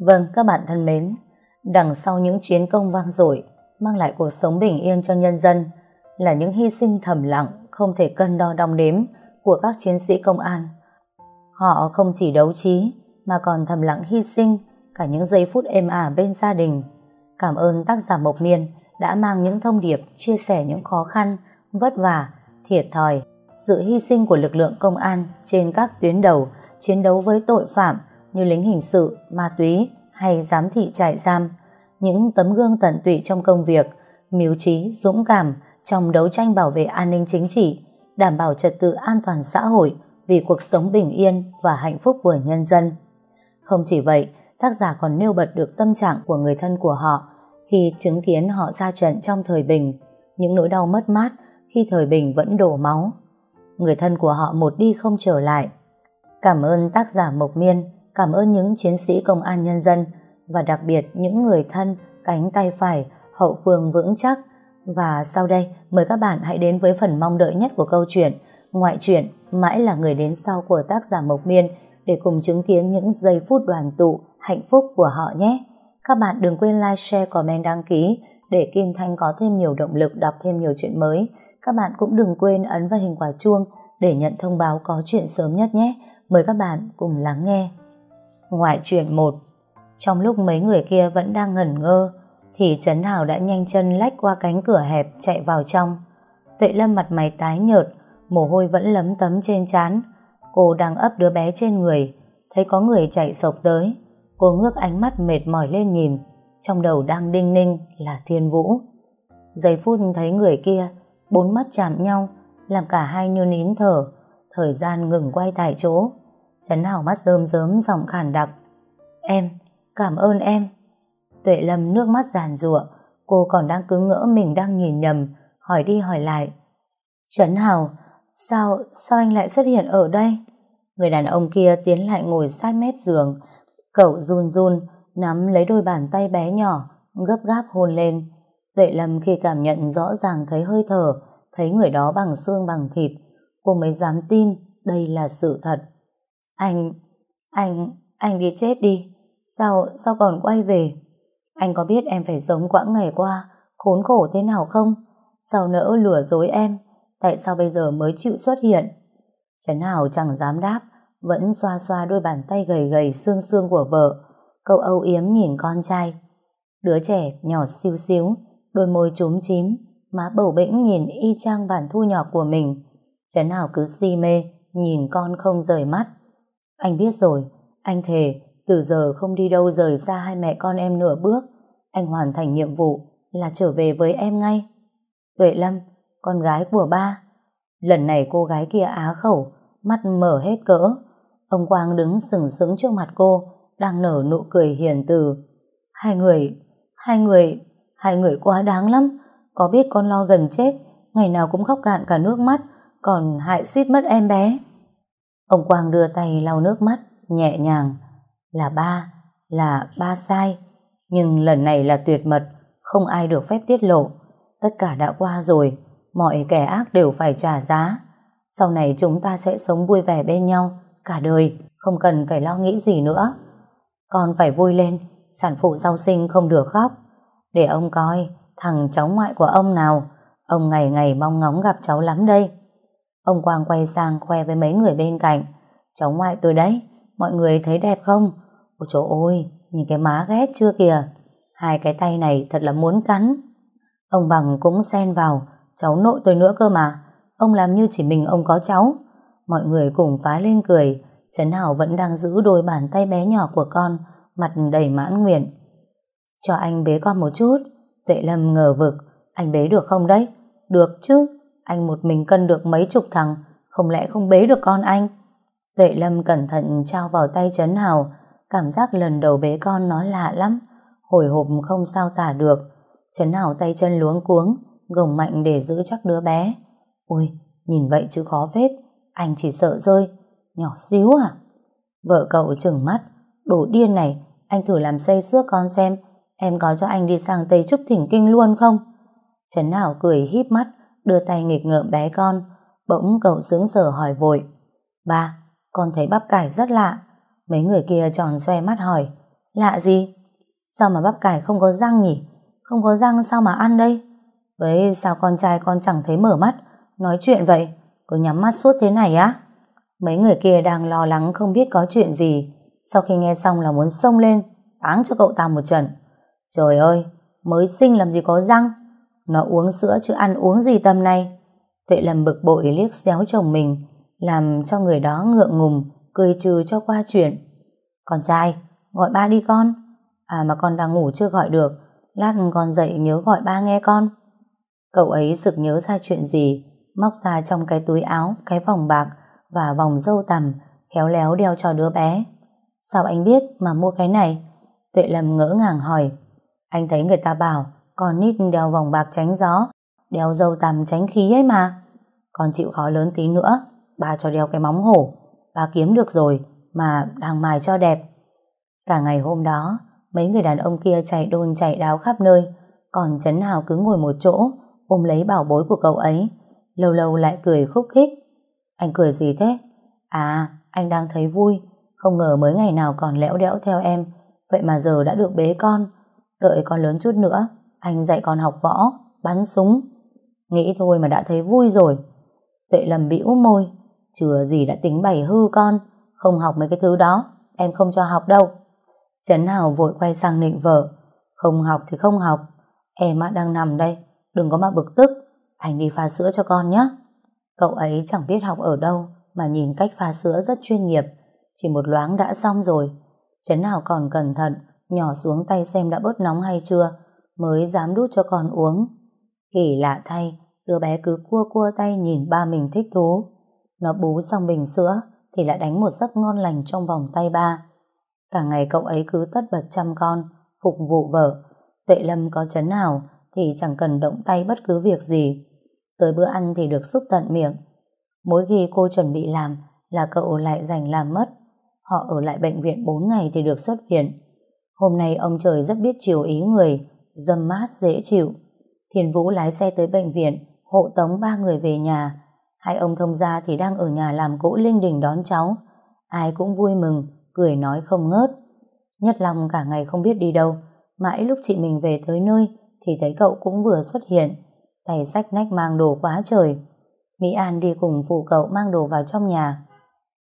Vâng, các bạn thân mến, đằng sau những chiến công vang dội mang lại cuộc sống bình yên cho nhân dân là những hy sinh thầm lặng, không thể cân đo đong đếm của các chiến sĩ công an. Họ không chỉ đấu trí mà còn thầm lặng hy sinh cả những giây phút êm ả bên gia đình. Cảm ơn tác giả Mộc Miên đã mang những thông điệp chia sẻ những khó khăn, vất vả, thiệt thòi, sự hy sinh của lực lượng công an trên các tuyến đầu chiến đấu với tội phạm như lính hình sự, ma túy hay giám thị trại giam. Những tấm gương tận tụy trong công việc, miếu trí, dũng cảm trong đấu tranh bảo vệ an ninh chính trị, đảm bảo trật tự an toàn xã hội vì cuộc sống bình yên và hạnh phúc của nhân dân. Không chỉ vậy, tác giả còn nêu bật được tâm trạng của người thân của họ khi chứng kiến họ ra trận trong thời bình, những nỗi đau mất mát khi thời bình vẫn đổ máu. Người thân của họ một đi không trở lại. Cảm ơn tác giả Mộc Miên, cảm ơn những chiến sĩ công an nhân dân và đặc biệt những người thân cánh tay phải, hậu phương vững chắc. Và sau đây, mời các bạn hãy đến với phần mong đợi nhất của câu chuyện Ngoại truyện mãi là người đến sau của tác giả Mộc Miên để cùng chứng kiến những giây phút đoàn tụ hạnh phúc của họ nhé. Các bạn đừng quên like, share, comment, đăng ký để Kim Thanh có thêm nhiều động lực đọc thêm nhiều chuyện mới. Các bạn cũng đừng quên ấn vào hình quả chuông để nhận thông báo có chuyện sớm nhất nhé. Mời các bạn cùng lắng nghe. Ngoại truyện 1 Trong lúc mấy người kia vẫn đang ngẩn ngơ thì Trấn Hào đã nhanh chân lách qua cánh cửa hẹp chạy vào trong. Tệ Lâm mặt mày tái nhợt, mồ hôi vẫn lấm tấm trên trán. Cô đang ấp đứa bé trên người, thấy có người chạy sộc tới. Cô ngước ánh mắt mệt mỏi lên nhìn, trong đầu đang đinh ninh là Thiên Vũ. Giây phút thấy người kia, bốn mắt chạm nhau, làm cả hai như nín thở, thời gian ngừng quay tại chỗ. Trấn Hào mắt rơm rớm giọng khàn đặc. Em, cảm ơn em. Tuệ Lâm nước mắt giàn rủa, cô còn đang cứ ngỡ mình đang nhìn nhầm, hỏi đi hỏi lại. Trấn Hào, sao, sao anh lại xuất hiện ở đây? Người đàn ông kia tiến lại ngồi sát mép giường, cậu run run, nắm lấy đôi bàn tay bé nhỏ, gấp gáp hôn lên. Tuệ Lâm khi cảm nhận rõ ràng thấy hơi thở, thấy người đó bằng xương bằng thịt, cô mới dám tin đây là sự thật. Anh, anh, anh đi chết đi, sao, sao còn quay về? Anh có biết em phải sống quãng ngày qua, khốn khổ thế nào không? Sao nỡ lừa dối em? Tại sao bây giờ mới chịu xuất hiện? Trấn Hảo chẳng dám đáp, vẫn xoa xoa đôi bàn tay gầy gầy xương xương của vợ. Cậu âu yếm nhìn con trai. Đứa trẻ nhỏ xíu xíu, đôi môi trúm chím, má bầu bĩnh nhìn y chang bản thu nhỏ của mình. Trấn Hảo cứ si mê, nhìn con không rời mắt. Anh biết rồi, anh thề, từ giờ không đi đâu rời xa hai mẹ con em nửa bước. Anh hoàn thành nhiệm vụ là trở về với em ngay. Tuệ Lâm, con gái của ba. Lần này cô gái kia á khẩu, mắt mở hết cỡ. Ông Quang đứng sừng sững trước mặt cô, đang nở nụ cười hiền từ. Hai người, hai người, hai người quá đáng lắm. Có biết con lo gần chết, ngày nào cũng khóc cạn cả nước mắt, còn hại suýt mất em bé. Ông Quang đưa tay lau nước mắt, nhẹ nhàng. Là ba, là ba sai. Nhưng lần này là tuyệt mật, không ai được phép tiết lộ. Tất cả đã qua rồi, mọi kẻ ác đều phải trả giá. Sau này chúng ta sẽ sống vui vẻ bên nhau, cả đời, không cần phải lo nghĩ gì nữa. Con phải vui lên, sản phụ giao sinh không được khóc. Để ông coi, thằng cháu ngoại của ông nào, ông ngày ngày mong ngóng gặp cháu lắm đây. Ông Quang quay sang khoe với mấy người bên cạnh. Cháu ngoại tôi đấy, mọi người thấy đẹp không? Ôi trời ơi, nhìn cái má ghét chưa kìa. Hai cái tay này thật là muốn cắn. Ông Bằng cũng xen vào, cháu nội tôi nữa cơ mà. Ông làm như chỉ mình ông có cháu. Mọi người cùng phá lên cười. Trấn Hảo vẫn đang giữ đôi bàn tay bé nhỏ của con, mặt đầy mãn nguyện. Cho anh bế con một chút. Tệ Lâm ngờ vực, anh bế được không đấy? Được chứ, anh một mình cân được mấy chục thằng, không lẽ không bế được con anh? Tuệ Lâm cẩn thận trao vào tay Trấn Hào, cảm giác lần đầu bế con nó lạ lắm, hồi hộp không sao tả được. Trấn Hào tay chân luống cuống, gồng mạnh để giữ chắc đứa bé. Ui, nhìn vậy chứ khó phết, anh chỉ sợ rơi, nhỏ xíu à? Vợ cậu trừng mắt, đồ điên này, anh thử làm xây xước con xem, em có cho anh đi sang Tây Trúc Thỉnh Kinh luôn không? Trấn Hảo cười híp mắt, đưa tay nghịch ngợm bé con, bỗng cậu sướng sờ hỏi vội. Ba, con thấy bắp cải rất lạ. Mấy người kia tròn xoe mắt hỏi, Lạ gì? Sao mà bắp cải không có răng nhỉ? Không có răng sao mà ăn đây? Vậy sao con trai con chẳng thấy mở mắt Nói chuyện vậy Cứ nhắm mắt suốt thế này á Mấy người kia đang lo lắng không biết có chuyện gì Sau khi nghe xong là muốn xông lên Táng cho cậu ta một trận Trời ơi Mới sinh làm gì có răng nó uống sữa chứ ăn uống gì tầm này Tuệ lầm bực bội liếc xéo chồng mình Làm cho người đó ngượng ngùng Cười trừ cho qua chuyện Con trai Gọi ba đi con À mà con đang ngủ chưa gọi được Lát con dậy nhớ gọi ba nghe con Cậu ấy sực nhớ ra chuyện gì, móc ra trong cái túi áo, cái vòng bạc và vòng dâu tằm, khéo léo đeo cho đứa bé. Sao anh biết mà mua cái này? Tuệ lầm ngỡ ngàng hỏi. Anh thấy người ta bảo, con nít đeo vòng bạc tránh gió, đeo dâu tằm tránh khí ấy mà. Con chịu khó lớn tí nữa, bà cho đeo cái móng hổ. Bà kiếm được rồi, mà đang mài cho đẹp. Cả ngày hôm đó, mấy người đàn ông kia chạy đôn chạy đáo khắp nơi, còn Trấn Hào cứ ngồi một chỗ, ôm lấy bảo bối của cậu ấy, lâu lâu lại cười khúc khích. Anh cười gì thế? À, anh đang thấy vui, không ngờ mới ngày nào còn lẽo đẽo theo em, vậy mà giờ đã được bế con. Đợi con lớn chút nữa, anh dạy con học võ, bắn súng. Nghĩ thôi mà đã thấy vui rồi. Tuệ lầm bĩu môi, chừa gì đã tính bày hư con, không học mấy cái thứ đó, em không cho học đâu. Trấn Hào vội quay sang nịnh vợ, không học thì không học, em á đang nằm đây, Đừng có mà bực tức. Anh đi pha sữa cho con nhé. Cậu ấy chẳng biết học ở đâu Mà nhìn cách pha sữa rất chuyên nghiệp. Chỉ một loáng đã xong rồi. Chấn hào còn cẩn thận Nhỏ xuống tay xem đã bớt nóng hay chưa. Mới dám đút cho con uống Kỳ lạ thay Đứa bé cứ cua cua tay nhìn ba mình thích thú Nó bú xong bình sữa Thì lại đánh một giấc ngon lành trong vòng tay ba Cả ngày cậu ấy cứ tất bật chăm con Phục vụ vợ Tuệ Lâm có chấn nào thì chẳng cần động tay bất cứ việc gì. Tới bữa ăn thì được xúc tận miệng. Mỗi khi cô chuẩn bị làm là cậu lại giành làm mất. Họ ở lại bệnh viện 4 ngày thì được xuất viện. Hôm nay ông trời rất biết chiều ý người, dâm mát dễ chịu. Thiền Vũ lái xe tới bệnh viện, hộ tống ba người về nhà. Hai ông thông gia thì đang ở nhà làm cỗ linh đình đón cháu. Ai cũng vui mừng, cười nói không ngớt. Nhất lòng cả ngày không biết đi đâu, mãi lúc chị mình về tới nơi thì thấy cậu cũng vừa xuất hiện, tay sách nách mang đồ quá trời. Mỹ An đi cùng phụ cậu mang đồ vào trong nhà.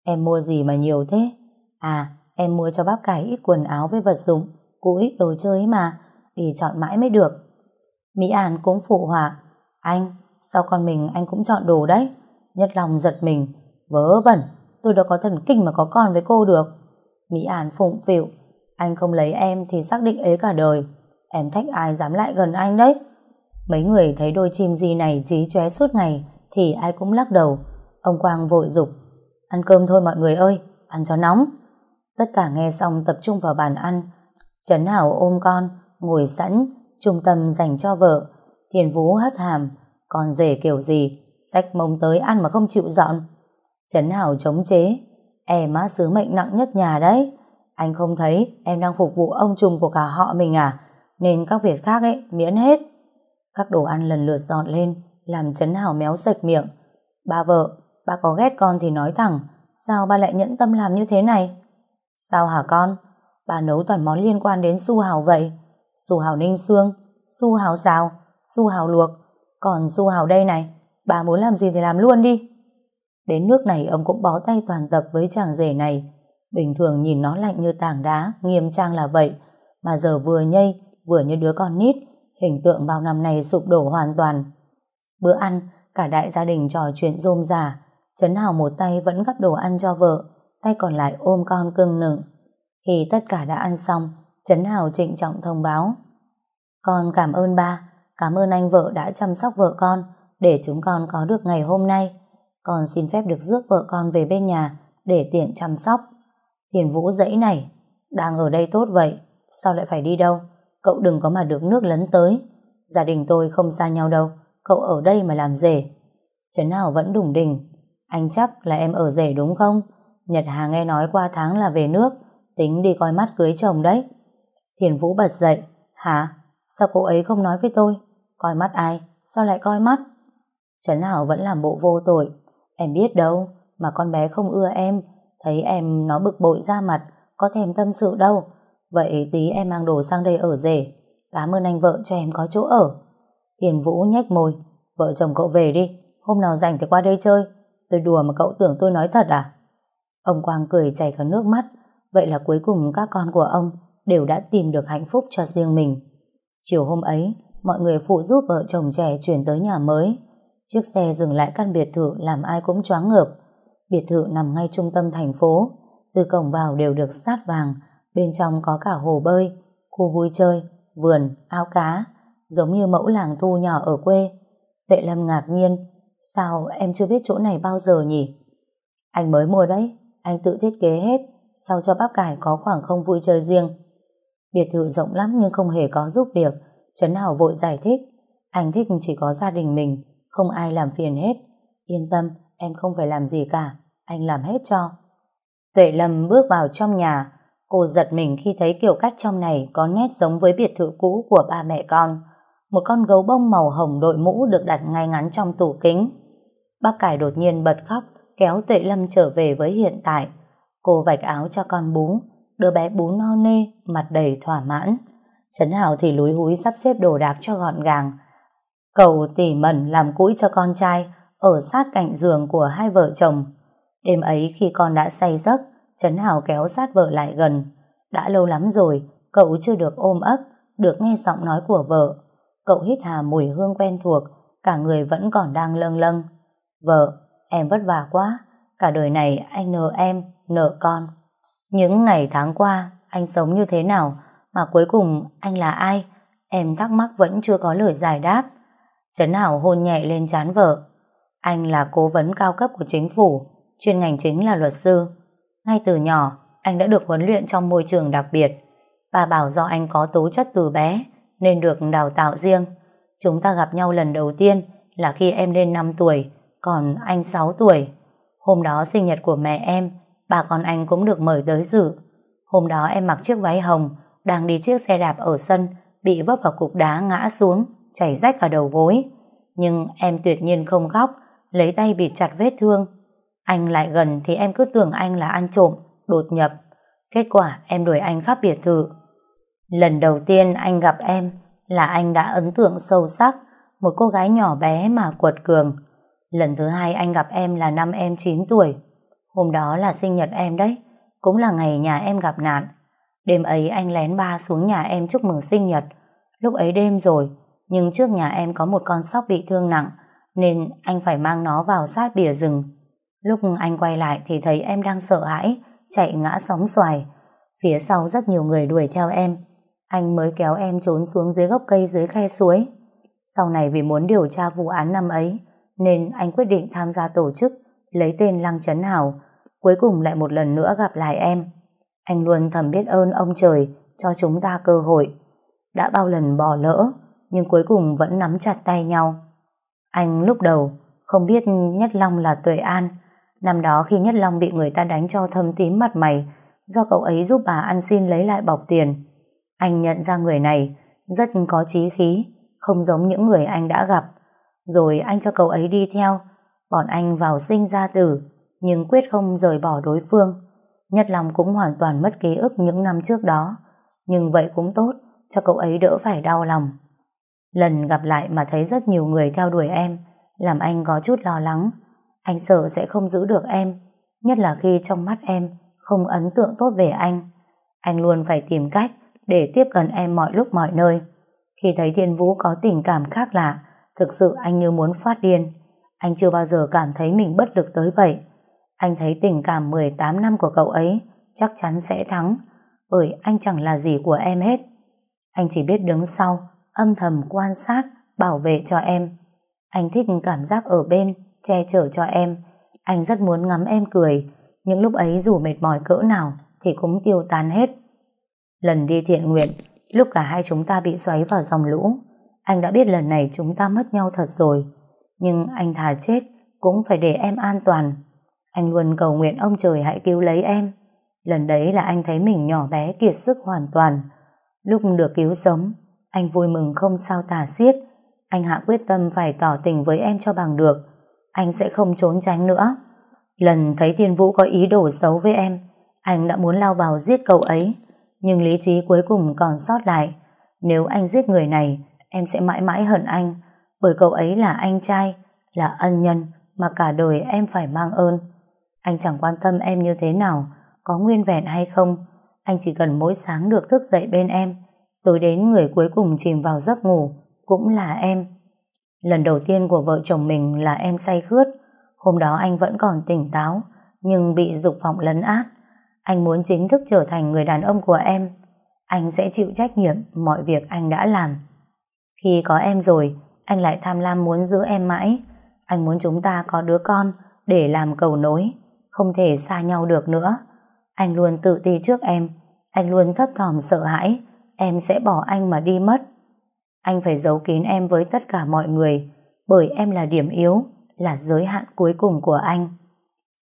Em mua gì mà nhiều thế? À, em mua cho bác cải ít quần áo với vật dụng, cũng ít đồ chơi mà, đi chọn mãi mới được. Mỹ An cũng phụ họa. Anh, sao con mình anh cũng chọn đồ đấy? Nhất lòng giật mình. Vớ vẩn, tôi đâu có thần kinh mà có con với cô được. Mỹ An phụng phịu. Anh không lấy em thì xác định ế cả đời. Em thách ai dám lại gần anh đấy Mấy người thấy đôi chim gì này trí chóe suốt ngày Thì ai cũng lắc đầu Ông Quang vội dục Ăn cơm thôi mọi người ơi Ăn cho nóng Tất cả nghe xong tập trung vào bàn ăn Trấn Hảo ôm con Ngồi sẵn Trung tâm dành cho vợ Thiền Vũ hất hàm Còn rể kiểu gì sách mông tới ăn mà không chịu dọn Trấn Hảo chống chế Em á sứ mệnh nặng nhất nhà đấy Anh không thấy em đang phục vụ ông trùm của cả họ mình à nên các việc khác ấy miễn hết. Các đồ ăn lần lượt dọn lên, làm chấn hào méo sạch miệng. Ba vợ, ba có ghét con thì nói thẳng, sao ba lại nhẫn tâm làm như thế này? Sao hả con? Bà nấu toàn món liên quan đến su hào vậy. Su hào ninh xương, su hào xào, su hào luộc. Còn su hào đây này, bà muốn làm gì thì làm luôn đi. Đến nước này ông cũng bó tay toàn tập với chàng rể này. Bình thường nhìn nó lạnh như tảng đá, nghiêm trang là vậy. Mà giờ vừa nhây, vừa như đứa con nít, hình tượng bao năm nay sụp đổ hoàn toàn. Bữa ăn, cả đại gia đình trò chuyện rôm rả, Trấn Hào một tay vẫn gắp đồ ăn cho vợ, tay còn lại ôm con cưng nựng. Khi tất cả đã ăn xong, Trấn Hào trịnh trọng thông báo. Con cảm ơn ba, cảm ơn anh vợ đã chăm sóc vợ con, để chúng con có được ngày hôm nay. Con xin phép được rước vợ con về bên nhà, để tiện chăm sóc. Thiền Vũ dãy này, đang ở đây tốt vậy, sao lại phải đi đâu? Cậu đừng có mà được nước lấn tới. Gia đình tôi không xa nhau đâu. Cậu ở đây mà làm rể. Trấn hào vẫn đủng đỉnh. Anh chắc là em ở rể đúng không? Nhật Hà nghe nói qua tháng là về nước. Tính đi coi mắt cưới chồng đấy. Thiền Vũ bật dậy. Hả? Sao cô ấy không nói với tôi? Coi mắt ai? Sao lại coi mắt? Trấn Hảo vẫn làm bộ vô tội. Em biết đâu. Mà con bé không ưa em. Thấy em nó bực bội ra mặt. Có thèm tâm sự đâu. Vậy tí em mang đồ sang đây ở rể. Cảm ơn anh vợ cho em có chỗ ở. Thiền Vũ nhếch môi. Vợ chồng cậu về đi. Hôm nào rảnh thì qua đây chơi. Tôi đùa mà cậu tưởng tôi nói thật à? Ông Quang cười chảy cả nước mắt. Vậy là cuối cùng các con của ông đều đã tìm được hạnh phúc cho riêng mình. Chiều hôm ấy, mọi người phụ giúp vợ chồng trẻ chuyển tới nhà mới. Chiếc xe dừng lại căn biệt thự làm ai cũng choáng ngợp. Biệt thự nằm ngay trung tâm thành phố. Từ cổng vào đều được sát vàng. Bên trong có cả hồ bơi, khu vui chơi, vườn, ao cá, giống như mẫu làng thu nhỏ ở quê. Tệ Lâm ngạc nhiên, sao em chưa biết chỗ này bao giờ nhỉ? Anh mới mua đấy, anh tự thiết kế hết, sao cho bắp cải có khoảng không vui chơi riêng. Biệt thự rộng lắm nhưng không hề có giúp việc, Trấn Hảo vội giải thích, anh thích chỉ có gia đình mình, không ai làm phiền hết. Yên tâm, em không phải làm gì cả, anh làm hết cho. Tuệ Lâm bước vào trong nhà, cô giật mình khi thấy kiểu cách trong này có nét giống với biệt thự cũ của ba mẹ con. Một con gấu bông màu hồng đội mũ được đặt ngay ngắn trong tủ kính. Bác cải đột nhiên bật khóc, kéo Tuệ Lâm trở về với hiện tại. Cô vạch áo cho con bú, đứa bé bú no nê, mặt đầy thỏa mãn. Trấn Hảo thì lúi húi sắp xếp đồ đạc cho gọn gàng. Cậu tỉ mẩn làm cũi cho con trai ở sát cạnh giường của hai vợ chồng. Đêm ấy khi con đã say giấc, Trấn Hảo kéo sát vợ lại gần. Đã lâu lắm rồi, cậu chưa được ôm ấp, được nghe giọng nói của vợ. Cậu hít hà mùi hương quen thuộc, cả người vẫn còn đang lâng lâng. Vợ, em vất vả quá, cả đời này anh nợ em, nợ con. Những ngày tháng qua, anh sống như thế nào, mà cuối cùng anh là ai? Em thắc mắc vẫn chưa có lời giải đáp. Trấn Hảo hôn nhẹ lên chán vợ. Anh là cố vấn cao cấp của chính phủ, chuyên ngành chính là luật sư. Ngay từ nhỏ, anh đã được huấn luyện trong môi trường đặc biệt. Bà bảo do anh có tố chất từ bé, nên được đào tạo riêng. Chúng ta gặp nhau lần đầu tiên là khi em lên 5 tuổi, còn anh 6 tuổi. Hôm đó sinh nhật của mẹ em, bà con anh cũng được mời tới dự. Hôm đó em mặc chiếc váy hồng, đang đi chiếc xe đạp ở sân, bị vấp vào cục đá ngã xuống, chảy rách cả đầu gối. Nhưng em tuyệt nhiên không khóc, lấy tay bịt chặt vết thương. Anh lại gần thì em cứ tưởng anh là ăn trộm, đột nhập. Kết quả em đuổi anh khắp biệt thự. Lần đầu tiên anh gặp em là anh đã ấn tượng sâu sắc, một cô gái nhỏ bé mà quật cường. Lần thứ hai anh gặp em là năm em 9 tuổi. Hôm đó là sinh nhật em đấy, cũng là ngày nhà em gặp nạn. Đêm ấy anh lén ba xuống nhà em chúc mừng sinh nhật. Lúc ấy đêm rồi, nhưng trước nhà em có một con sóc bị thương nặng, nên anh phải mang nó vào sát bìa rừng. Lúc anh quay lại thì thấy em đang sợ hãi, chạy ngã sóng xoài. Phía sau rất nhiều người đuổi theo em. Anh mới kéo em trốn xuống dưới gốc cây dưới khe suối. Sau này vì muốn điều tra vụ án năm ấy, nên anh quyết định tham gia tổ chức, lấy tên Lăng Trấn Hảo, cuối cùng lại một lần nữa gặp lại em. Anh luôn thầm biết ơn ông trời cho chúng ta cơ hội. Đã bao lần bỏ lỡ, nhưng cuối cùng vẫn nắm chặt tay nhau. Anh lúc đầu không biết Nhất Long là Tuệ An. Năm đó khi Nhất Long bị người ta đánh cho thâm tím mặt mày, do cậu ấy giúp bà ăn xin lấy lại bọc tiền. Anh nhận ra người này rất có trí khí, không giống những người anh đã gặp. Rồi anh cho cậu ấy đi theo, bọn anh vào sinh ra tử, nhưng quyết không rời bỏ đối phương. Nhất lòng cũng hoàn toàn mất ký ức những năm trước đó, nhưng vậy cũng tốt, cho cậu ấy đỡ phải đau lòng. Lần gặp lại mà thấy rất nhiều người theo đuổi em, làm anh có chút lo lắng. Anh sợ sẽ không giữ được em, nhất là khi trong mắt em không ấn tượng tốt về anh. Anh luôn phải tìm cách để tiếp cận em mọi lúc mọi nơi. Khi thấy Thiên Vũ có tình cảm khác lạ, thực sự anh như muốn phát điên. Anh chưa bao giờ cảm thấy mình bất lực tới vậy. Anh thấy tình cảm 18 năm của cậu ấy chắc chắn sẽ thắng, bởi anh chẳng là gì của em hết. Anh chỉ biết đứng sau, âm thầm quan sát, bảo vệ cho em. Anh thích cảm giác ở bên, che chở cho em. Anh rất muốn ngắm em cười, những lúc ấy dù mệt mỏi cỡ nào thì cũng tiêu tan hết. Lần đi thiện nguyện, lúc cả hai chúng ta bị xoáy vào dòng lũ, anh đã biết lần này chúng ta mất nhau thật rồi. Nhưng anh thà chết cũng phải để em an toàn. Anh luôn cầu nguyện ông trời hãy cứu lấy em. Lần đấy là anh thấy mình nhỏ bé kiệt sức hoàn toàn. Lúc được cứu sống, anh vui mừng không sao tả xiết. Anh hạ quyết tâm phải tỏ tình với em cho bằng được. Anh sẽ không trốn tránh nữa. Lần thấy tiên Vũ có ý đồ xấu với em, anh đã muốn lao vào giết cậu ấy. Nhưng lý trí cuối cùng còn sót lại. Nếu anh giết người này, em sẽ mãi mãi hận anh, bởi cậu ấy là anh trai, là ân nhân mà cả đời em phải mang ơn. Anh chẳng quan tâm em như thế nào, có nguyên vẹn hay không, anh chỉ cần mỗi sáng được thức dậy bên em, tối đến người cuối cùng chìm vào giấc ngủ, cũng là em. Lần đầu tiên của vợ chồng mình là em say khướt, hôm đó anh vẫn còn tỉnh táo, nhưng bị dục vọng lấn át. Anh muốn chính thức trở thành người đàn ông của em. Anh sẽ chịu trách nhiệm mọi việc anh đã làm. Khi có em rồi, anh lại tham lam muốn giữ em mãi. Anh muốn chúng ta có đứa con để làm cầu nối, không thể xa nhau được nữa. Anh luôn tự ti trước em, anh luôn thấp thỏm sợ hãi, em sẽ bỏ anh mà đi mất. Anh phải giấu kín em với tất cả mọi người, bởi em là điểm yếu, là giới hạn cuối cùng của anh.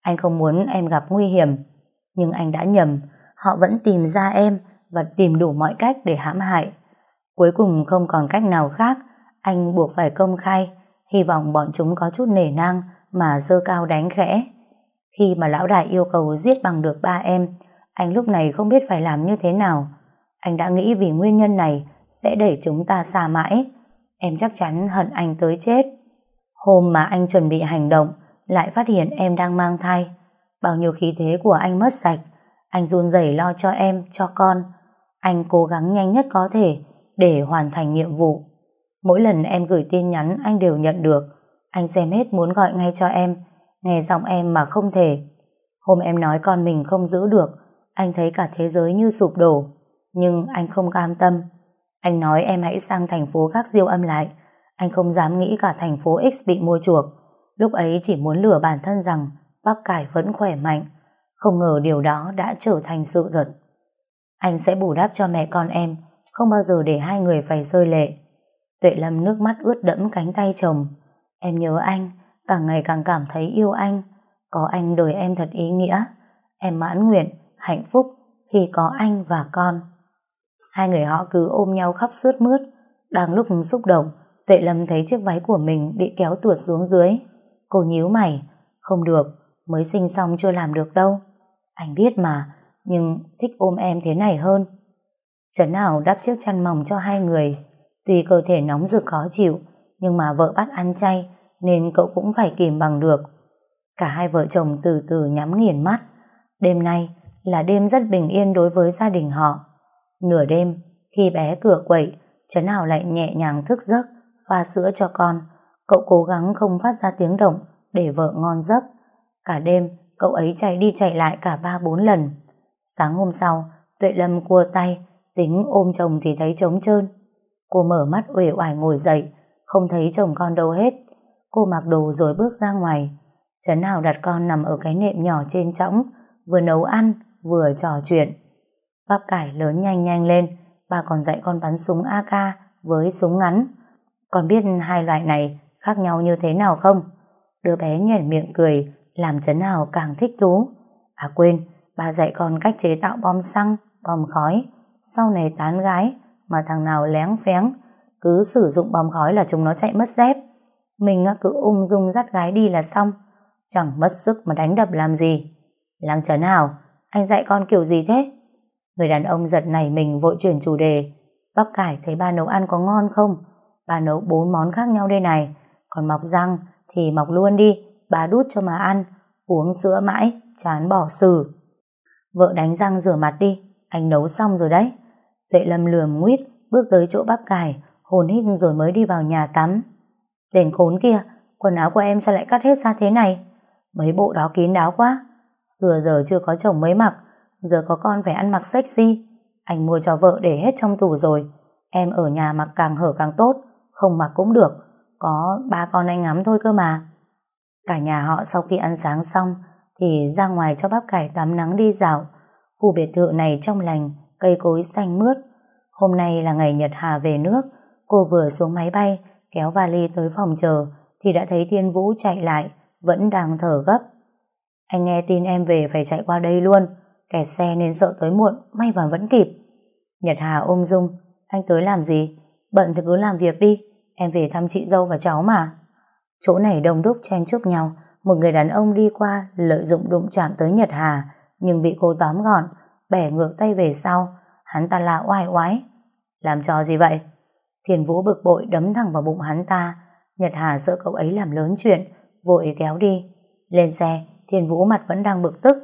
Anh không muốn em gặp nguy hiểm, nhưng anh đã nhầm, họ vẫn tìm ra em và tìm đủ mọi cách để hãm hại. Cuối cùng không còn cách nào khác, anh buộc phải công khai, hy vọng bọn chúng có chút nể nang mà dơ cao đánh khẽ. Khi mà lão đại yêu cầu giết bằng được ba em, anh lúc này không biết phải làm như thế nào. Anh đã nghĩ vì nguyên nhân này sẽ đẩy chúng ta xa mãi. Em chắc chắn hận anh tới chết. Hôm mà anh chuẩn bị hành động, lại phát hiện em đang mang thai. Bao nhiêu khí thế của anh mất sạch. Anh run rẩy lo cho em, cho con. Anh cố gắng nhanh nhất có thể để hoàn thành nhiệm vụ. Mỗi lần em gửi tin nhắn anh đều nhận được. Anh xem hết muốn gọi ngay cho em. Nghe giọng em mà không thể. Hôm em nói con mình không giữ được, anh thấy cả thế giới như sụp đổ. Nhưng anh không cam tâm. Anh nói em hãy sang thành phố khác diêu âm lại. Anh không dám nghĩ cả thành phố X bị mua chuộc. Lúc ấy chỉ muốn lừa bản thân rằng bác cải vẫn khỏe mạnh. Không ngờ điều đó đã trở thành sự thật. Anh sẽ bù đắp cho mẹ con em, không bao giờ để hai người phải rơi lệ. Tuệ Lâm nước mắt ướt đẫm cánh tay chồng. Em nhớ anh, càng ngày càng cảm thấy yêu anh. Có anh đời em thật ý nghĩa. Em mãn nguyện, hạnh phúc khi có anh và con. Hai người họ cứ ôm nhau khóc sướt mướt. Đang lúc xúc động, Tuệ Lâm thấy chiếc váy của mình bị kéo tuột xuống dưới. Cô nhíu mày, không được, mới sinh xong chưa làm được đâu. Anh biết mà, nhưng thích ôm em thế này hơn. Trấn nào đắp chiếc chăn mỏng cho hai người. Tuy cơ thể nóng rực khó chịu, nhưng mà vợ bắt ăn chay, nên cậu cũng phải kìm bằng được. Cả hai vợ chồng từ từ nhắm nghiền mắt. Đêm nay là đêm rất bình yên đối với gia đình họ. Nửa đêm, khi bé cửa quậy, Trấn Hào lại nhẹ nhàng thức giấc, pha sữa cho con. Cậu cố gắng không phát ra tiếng động để vợ ngon giấc. Cả đêm, cậu ấy chạy đi chạy lại cả ba bốn lần. Sáng hôm sau, Tuệ Lâm cua tay, tính ôm chồng thì thấy trống trơn. Cô mở mắt uể oải ngồi dậy, không thấy chồng con đâu hết. Cô mặc đồ rồi bước ra ngoài. Trấn Hào đặt con nằm ở cái nệm nhỏ trên trõng, vừa nấu ăn, vừa trò chuyện. Bắp cải lớn nhanh nhanh lên, bà còn dạy con bắn súng AK với súng ngắn. Con biết hai loại này khác nhau như thế nào không? Đứa bé nhoẻn miệng cười, làm Trấn Hào càng thích thú. À quên, bà dạy con cách chế tạo bom xăng, bom khói. Sau này tán gái, mà thằng nào lén phén, cứ sử dụng bom khói là chúng nó chạy mất dép. Mình cứ ung dung dắt gái đi là xong. Chẳng mất sức mà đánh đập làm gì. Lăng Trấn Hào, anh dạy con kiểu gì thế? Người đàn ông giật này mình vội chuyển chủ đề. Bắp cải thấy ba nấu ăn có ngon không? Ba nấu bốn món khác nhau đây này. Còn mọc răng thì mọc luôn đi. Bà đút cho mà ăn. Uống sữa mãi, chán bỏ xử. Vợ đánh răng rửa mặt đi. Anh nấu xong rồi đấy. Tuệ Lâm lườm nguyết bước tới chỗ bắp cải, hồn hít rồi mới đi vào nhà tắm. Tên khốn kia, quần áo của em sao lại cắt hết ra thế này? Mấy bộ đó kín đáo quá. Xưa giờ chưa có chồng mới mặc, giờ có con phải ăn mặc sexy. Anh mua cho vợ để hết trong tủ rồi. Em ở nhà mặc càng hở càng tốt, không mặc cũng được. Có ba con anh ngắm thôi cơ mà. Cả nhà họ sau khi ăn sáng xong thì ra ngoài cho bắp cải tắm nắng đi dạo. Khu biệt thự này trong lành, cây cối xanh mướt. Hôm nay là ngày Nhật Hà về nước, cô vừa xuống máy bay, kéo vali tới phòng chờ, thì đã thấy Thiên Vũ chạy lại, vẫn đang thở gấp. Anh nghe tin em về phải chạy qua đây luôn, kẹt xe nên sợ tới muộn, may mà vẫn kịp. Nhật Hà ôm Dung, anh tới làm gì? Bận thì cứ làm việc đi, em về thăm chị dâu và cháu mà. Chỗ này đông đúc chen chúc nhau, một người đàn ông đi qua lợi dụng đụng chạm tới Nhật Hà, nhưng bị cô tóm gọn, bẻ ngược tay về sau, Hắn ta la oai oái. Làm trò gì vậy? Thiền Vũ bực bội đấm thẳng vào bụng hắn ta. Nhật Hà sợ cậu ấy làm lớn chuyện, vội kéo đi. Lên xe, Thiền Vũ mặt vẫn đang bực tức.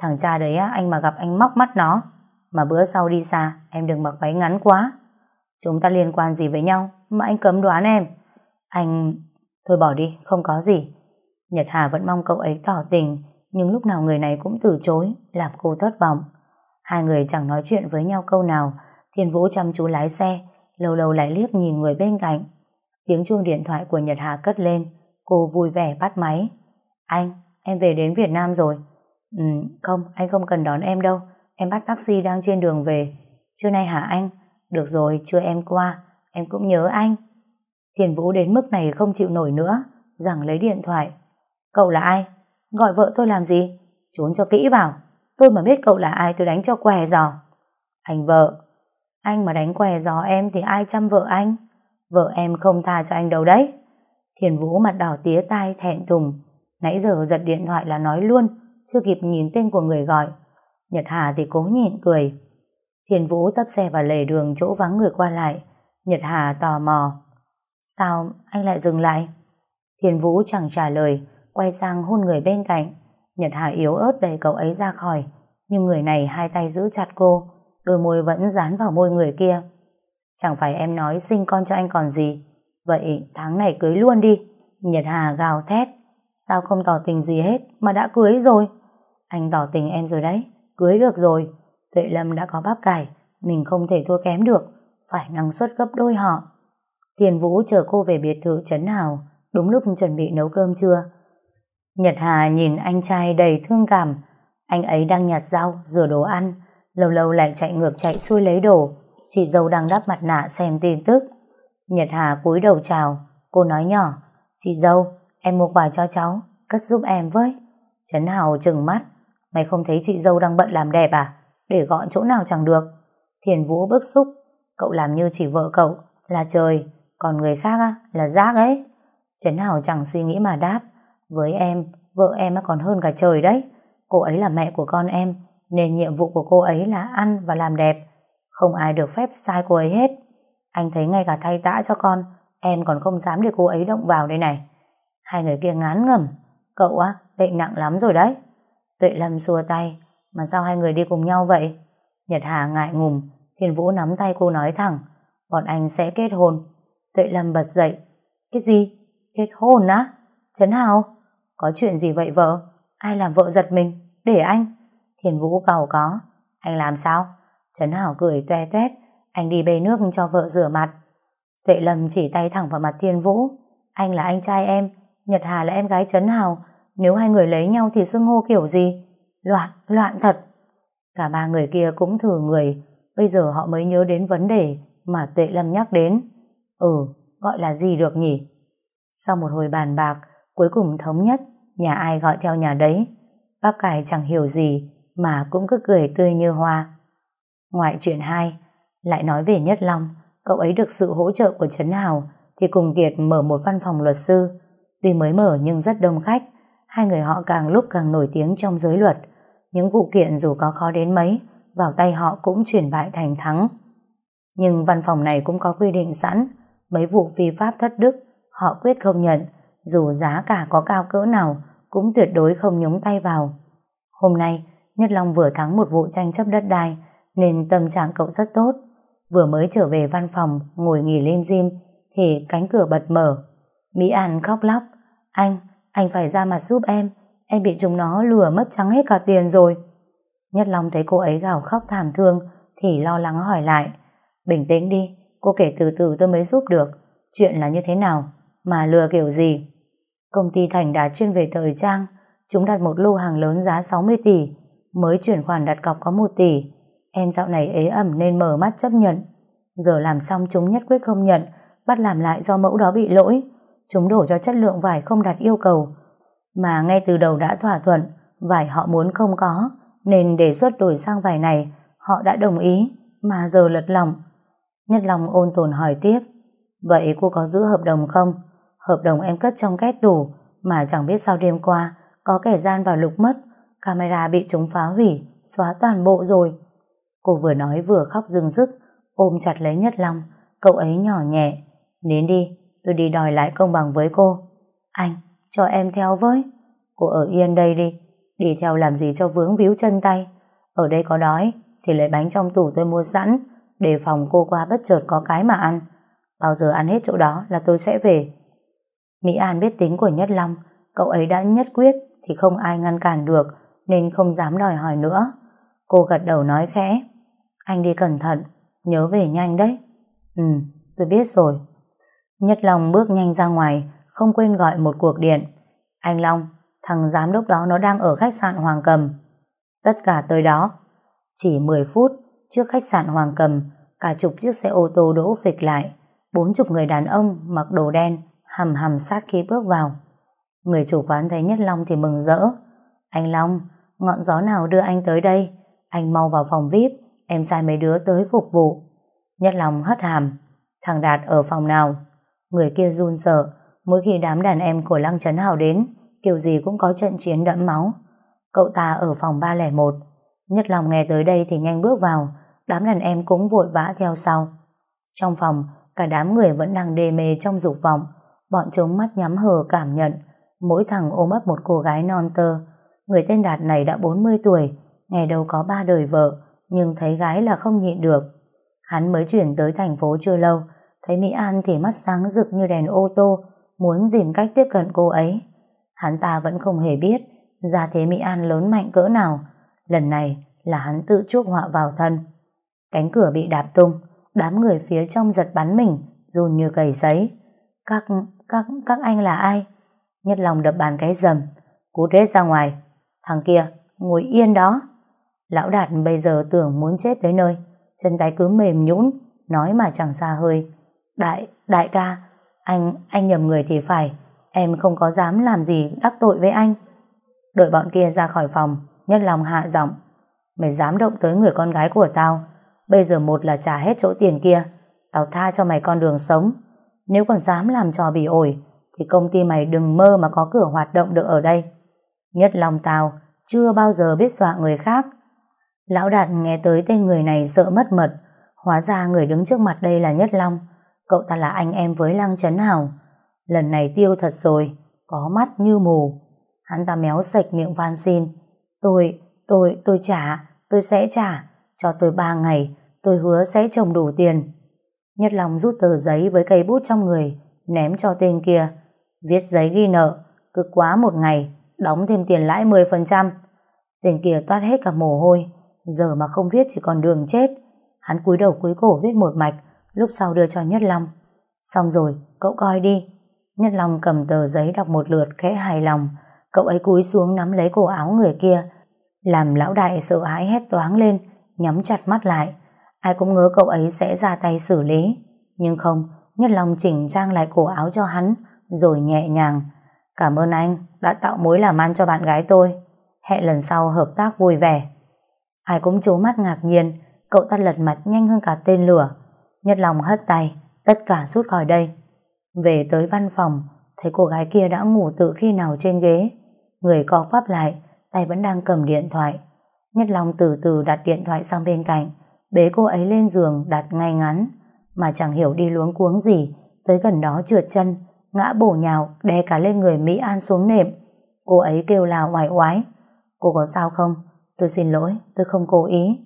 Thằng cha đấy á, anh mà gặp anh móc mắt nó. Mà bữa sau đi xa, em đừng mặc váy ngắn quá. Chúng ta liên quan gì với nhau mà anh cấm đoán em. Anh... Thôi bỏ đi, không có gì. Nhật Hà vẫn mong cậu ấy tỏ tình, nhưng lúc nào người này cũng từ chối, làm cô thất vọng. Hai người chẳng nói chuyện với nhau câu nào, Thiên Vũ chăm chú lái xe, lâu lâu lại liếc nhìn người bên cạnh. Tiếng chuông điện thoại của Nhật Hà cất lên, cô vui vẻ bắt máy. Anh, em về đến Việt Nam rồi. Ừ, không, anh không cần đón em đâu, em bắt taxi đang trên đường về. Trưa nay hả anh? Được rồi, trưa em qua, em cũng nhớ anh. Thiền Vũ đến mức này không chịu nổi nữa, rằng lấy điện thoại. Cậu là ai? Gọi vợ tôi làm gì? Trốn cho kỹ vào. Tôi mà biết cậu là ai tôi đánh cho què giò. Anh vợ. Anh mà đánh què giò em thì ai chăm vợ anh? Vợ em không tha cho anh đâu đấy. Thiền Vũ mặt đỏ tía tai thẹn thùng. Nãy giờ giật điện thoại là nói luôn, chưa kịp nhìn tên của người gọi. Nhật Hà thì cố nhịn cười. Thiền Vũ tấp xe vào lề đường chỗ vắng người qua lại. Nhật Hà tò mò. Sao anh lại dừng lại? Thiền Vũ chẳng trả lời, quay sang hôn người bên cạnh. Nhật Hà yếu ớt đẩy cậu ấy ra khỏi, nhưng người này hai tay giữ chặt cô, đôi môi vẫn dán vào môi người kia. Chẳng phải em nói sinh con cho anh còn gì, vậy tháng này cưới luôn đi. Nhật Hà gào thét, sao không tỏ tình gì hết mà đã cưới rồi. Anh tỏ tình em rồi đấy, cưới được rồi. Tuệ Lâm đã có bắp cải, mình không thể thua kém được, phải năng suất gấp đôi họ. Tiền Vũ chờ cô về biệt thự Trấn Hào, đúng lúc chuẩn bị nấu cơm trưa. Nhật Hà nhìn anh trai đầy thương cảm, anh ấy đang nhặt rau, rửa đồ ăn, lâu lâu lại chạy ngược chạy xuôi lấy đồ. Chị dâu đang đắp mặt nạ xem tin tức. Nhật Hà cúi đầu chào, cô nói nhỏ, chị dâu, em mua quà cho cháu, cất giúp em với. Trấn Hào trừng mắt, mày không thấy chị dâu đang bận làm đẹp à? Để gọn chỗ nào chẳng được. Thiền Vũ bức xúc, cậu làm như chỉ vợ cậu là trời, còn người khác là rác ấy. Trấn Hào chẳng suy nghĩ mà đáp, với em, vợ em còn hơn cả trời đấy. Cô ấy là mẹ của con em, nên nhiệm vụ của cô ấy là ăn và làm đẹp. Không ai được phép sai cô ấy hết. Anh thấy ngay cả thay tã cho con, em còn không dám để cô ấy động vào đây này. Hai người kia ngán ngẩm. Cậu á, bệnh nặng lắm rồi đấy. Tuệ Lâm xua tay. Mà sao hai người đi cùng nhau vậy? Nhật Hà ngại ngùng. Thiên Vũ nắm tay cô nói thẳng. Bọn anh sẽ kết hôn. Tuệ Lâm bật dậy. Cái gì? Kết hôn á? Trấn Hào? Có chuyện gì vậy vợ? Ai làm vợ giật mình? Để anh. Thiên Vũ cầu có. Anh làm sao? Trấn Hảo cười toe toét. Anh đi bê nước cho vợ rửa mặt. Tuệ Lâm chỉ tay thẳng vào mặt Thiên Vũ. Anh là anh trai em. Nhật Hà là em gái Trấn Hào. Nếu hai người lấy nhau thì xưng hô kiểu gì? Loạn, loạn thật. Cả ba người kia cũng thử người. Bây giờ họ mới nhớ đến vấn đề mà Tuệ Lâm nhắc đến. Ừ, gọi là gì được nhỉ? Sau một hồi bàn bạc, cuối cùng thống nhất, nhà ai gọi theo nhà đấy. Bác cải chẳng hiểu gì, mà cũng cứ cười tươi như hoa. Ngoại chuyện 2, lại nói về Nhất Long, cậu ấy được sự hỗ trợ của Trấn Hào, thì cùng Kiệt mở một văn phòng luật sư. Tuy mới mở nhưng rất đông khách, hai người họ càng lúc càng nổi tiếng trong giới luật. Những vụ kiện dù có khó đến mấy, vào tay họ cũng chuyển bại thành thắng. Nhưng văn phòng này cũng có quy định sẵn, mấy vụ vi pháp thất đức, họ quyết không nhận, dù giá cả có cao cỡ nào, cũng tuyệt đối không nhúng tay vào. Hôm nay, Nhất Long vừa thắng một vụ tranh chấp đất đai, nên tâm trạng cậu rất tốt. Vừa mới trở về văn phòng, ngồi nghỉ lim dim, thì cánh cửa bật mở. Mỹ An khóc lóc. Anh, anh phải ra mặt giúp em. Em bị chúng nó lừa mất trắng hết cả tiền rồi. Nhất Long thấy cô ấy gào khóc thảm thương, thì lo lắng hỏi lại. Bình tĩnh đi, cô kể từ từ tôi mới giúp được. Chuyện là như thế nào? Mà lừa kiểu gì? Công ty Thành đã chuyên về thời trang, chúng đặt một lô hàng lớn giá 60 tỷ, mới chuyển khoản đặt cọc có 1 tỷ. Em dạo này ế ẩm nên mở mắt chấp nhận. Giờ làm xong chúng nhất quyết không nhận, bắt làm lại do mẫu đó bị lỗi. Chúng đổ cho chất lượng vải không đạt yêu cầu. Mà ngay từ đầu đã thỏa thuận, vải họ muốn không có, nên đề xuất đổi sang vải này, họ đã đồng ý, mà giờ lật lòng. Nhất lòng ôn tồn hỏi tiếp, vậy cô có giữ hợp đồng không? Hợp đồng em cất trong két tủ, mà chẳng biết sao đêm qua, có kẻ gian vào lục mất, camera bị chúng phá hủy, xóa toàn bộ rồi. Cô vừa nói vừa khóc rưng rức, ôm chặt lấy Nhất Long, cậu ấy nhỏ nhẹ. Nín đi, tôi đi đòi lại công bằng với cô. Anh, cho em theo với. Cô ở yên đây đi, đi theo làm gì cho vướng víu chân tay. Ở đây có đói, thì lấy bánh trong tủ tôi mua sẵn, để phòng cô qua bất chợt có cái mà ăn. Bao giờ ăn hết chỗ đó là tôi sẽ về. Mỹ An biết tính của Nhất Long, cậu ấy đã nhất quyết thì không ai ngăn cản được, nên không dám đòi hỏi nữa. Cô gật đầu nói khẽ, anh đi cẩn thận, nhớ về nhanh đấy. Ừ, tôi biết rồi. Nhất Long bước nhanh ra ngoài, không quên gọi một cuộc điện. Anh Long, thằng giám đốc đó nó đang ở khách sạn Hoàng Cầm. Tất cả tới đó. Chỉ 10 phút, trước khách sạn Hoàng Cầm, cả chục chiếc xe ô tô đỗ phịch lại. Bốn chục người đàn ông mặc đồ đen, hầm hầm sát khí bước vào. Người chủ quán thấy Nhất Long thì mừng rỡ. Anh Long, ngọn gió nào đưa anh tới đây? Anh mau vào phòng VIP, em sai mấy đứa tới phục vụ. Nhất lòng hất hàm. Thằng Đạt ở phòng nào? Người kia run sợ, mỗi khi đám đàn em của Lăng Trấn Hào đến, kiểu gì cũng có trận chiến đẫm máu. Cậu ta ở phòng 301. Nhất lòng nghe tới đây thì nhanh bước vào, đám đàn em cũng vội vã theo sau. Trong phòng, cả đám người vẫn đang đê mê trong dục vọng, bọn chúng mắt nhắm hờ cảm nhận, mỗi thằng ôm ấp một cô gái non tơ. Người tên Đạt này đã 40 tuổi, ngày đầu có ba đời vợ, nhưng thấy gái là không nhịn được. Hắn mới chuyển tới thành phố chưa lâu, thấy Mỹ An thì mắt sáng rực như đèn ô tô, muốn tìm cách tiếp cận cô ấy. Hắn ta vẫn không hề biết, ra thế Mỹ An lớn mạnh cỡ nào. Lần này là hắn tự chuốc họa vào thân. Cánh cửa bị đạp tung, đám người phía trong giật bắn mình, run như cầy giấy. Các, các, các anh là ai? Nhất lòng đập bàn cái rầm, cút hết ra ngoài. Thằng kia, ngồi yên đó. Lão Đạt bây giờ tưởng muốn chết tới nơi, chân tay cứ mềm nhũn, nói mà chẳng xa hơi. Đại, đại ca, anh, anh nhầm người thì phải, em không có dám làm gì đắc tội với anh. Đợi bọn kia ra khỏi phòng, nhất lòng hạ giọng. Mày dám động tới người con gái của tao, bây giờ một là trả hết chỗ tiền kia, tao tha cho mày con đường sống. Nếu còn dám làm trò bị ổi, thì công ty mày đừng mơ mà có cửa hoạt động được ở đây. Nhất lòng tao, chưa bao giờ biết dọa người khác. Lão Đạt nghe tới tên người này sợ mất mật, hóa ra người đứng trước mặt đây là Nhất Long, cậu ta là anh em với Lăng Trấn Hào. Lần này tiêu thật rồi, có mắt như mù. Hắn ta méo sạch miệng van xin. Tôi, tôi, tôi trả, tôi sẽ trả, cho tôi ba ngày, tôi hứa sẽ trồng đủ tiền. Nhất Long rút tờ giấy với cây bút trong người, ném cho tên kia. Viết giấy ghi nợ, cực quá một ngày, đóng thêm tiền lãi 10%. Tên kia toát hết cả mồ hôi, giờ mà không viết chỉ còn đường chết. Hắn cúi đầu cúi cổ viết một mạch, lúc sau đưa cho Nhất Long. Xong rồi, cậu coi đi. Nhất Long cầm tờ giấy đọc một lượt khẽ hài lòng, cậu ấy cúi xuống nắm lấy cổ áo người kia, làm lão đại sợ hãi hét toáng lên, nhắm chặt mắt lại. Ai cũng ngớ cậu ấy sẽ ra tay xử lý. Nhưng không, Nhất Long chỉnh trang lại cổ áo cho hắn, rồi nhẹ nhàng. Cảm ơn anh đã tạo mối làm ăn cho bạn gái tôi. Hẹn lần sau hợp tác vui vẻ. Ai cũng trố mắt ngạc nhiên, cậu ta lật mặt nhanh hơn cả tên lửa. Nhất Long hất tay, tất cả rút khỏi đây. Về tới văn phòng, thấy cô gái kia đã ngủ từ khi nào trên ghế. Người co quắp lại, tay vẫn đang cầm điện thoại. Nhất Long từ từ đặt điện thoại sang bên cạnh, bế cô ấy lên giường đặt ngay ngắn, mà chẳng hiểu đi luống cuống gì, tới gần đó trượt chân, ngã bổ nhào, đè cả lên người Mỹ An xuống nệm. Cô ấy kêu là oải oái. Cô có sao không? Tôi xin lỗi, tôi không cố ý.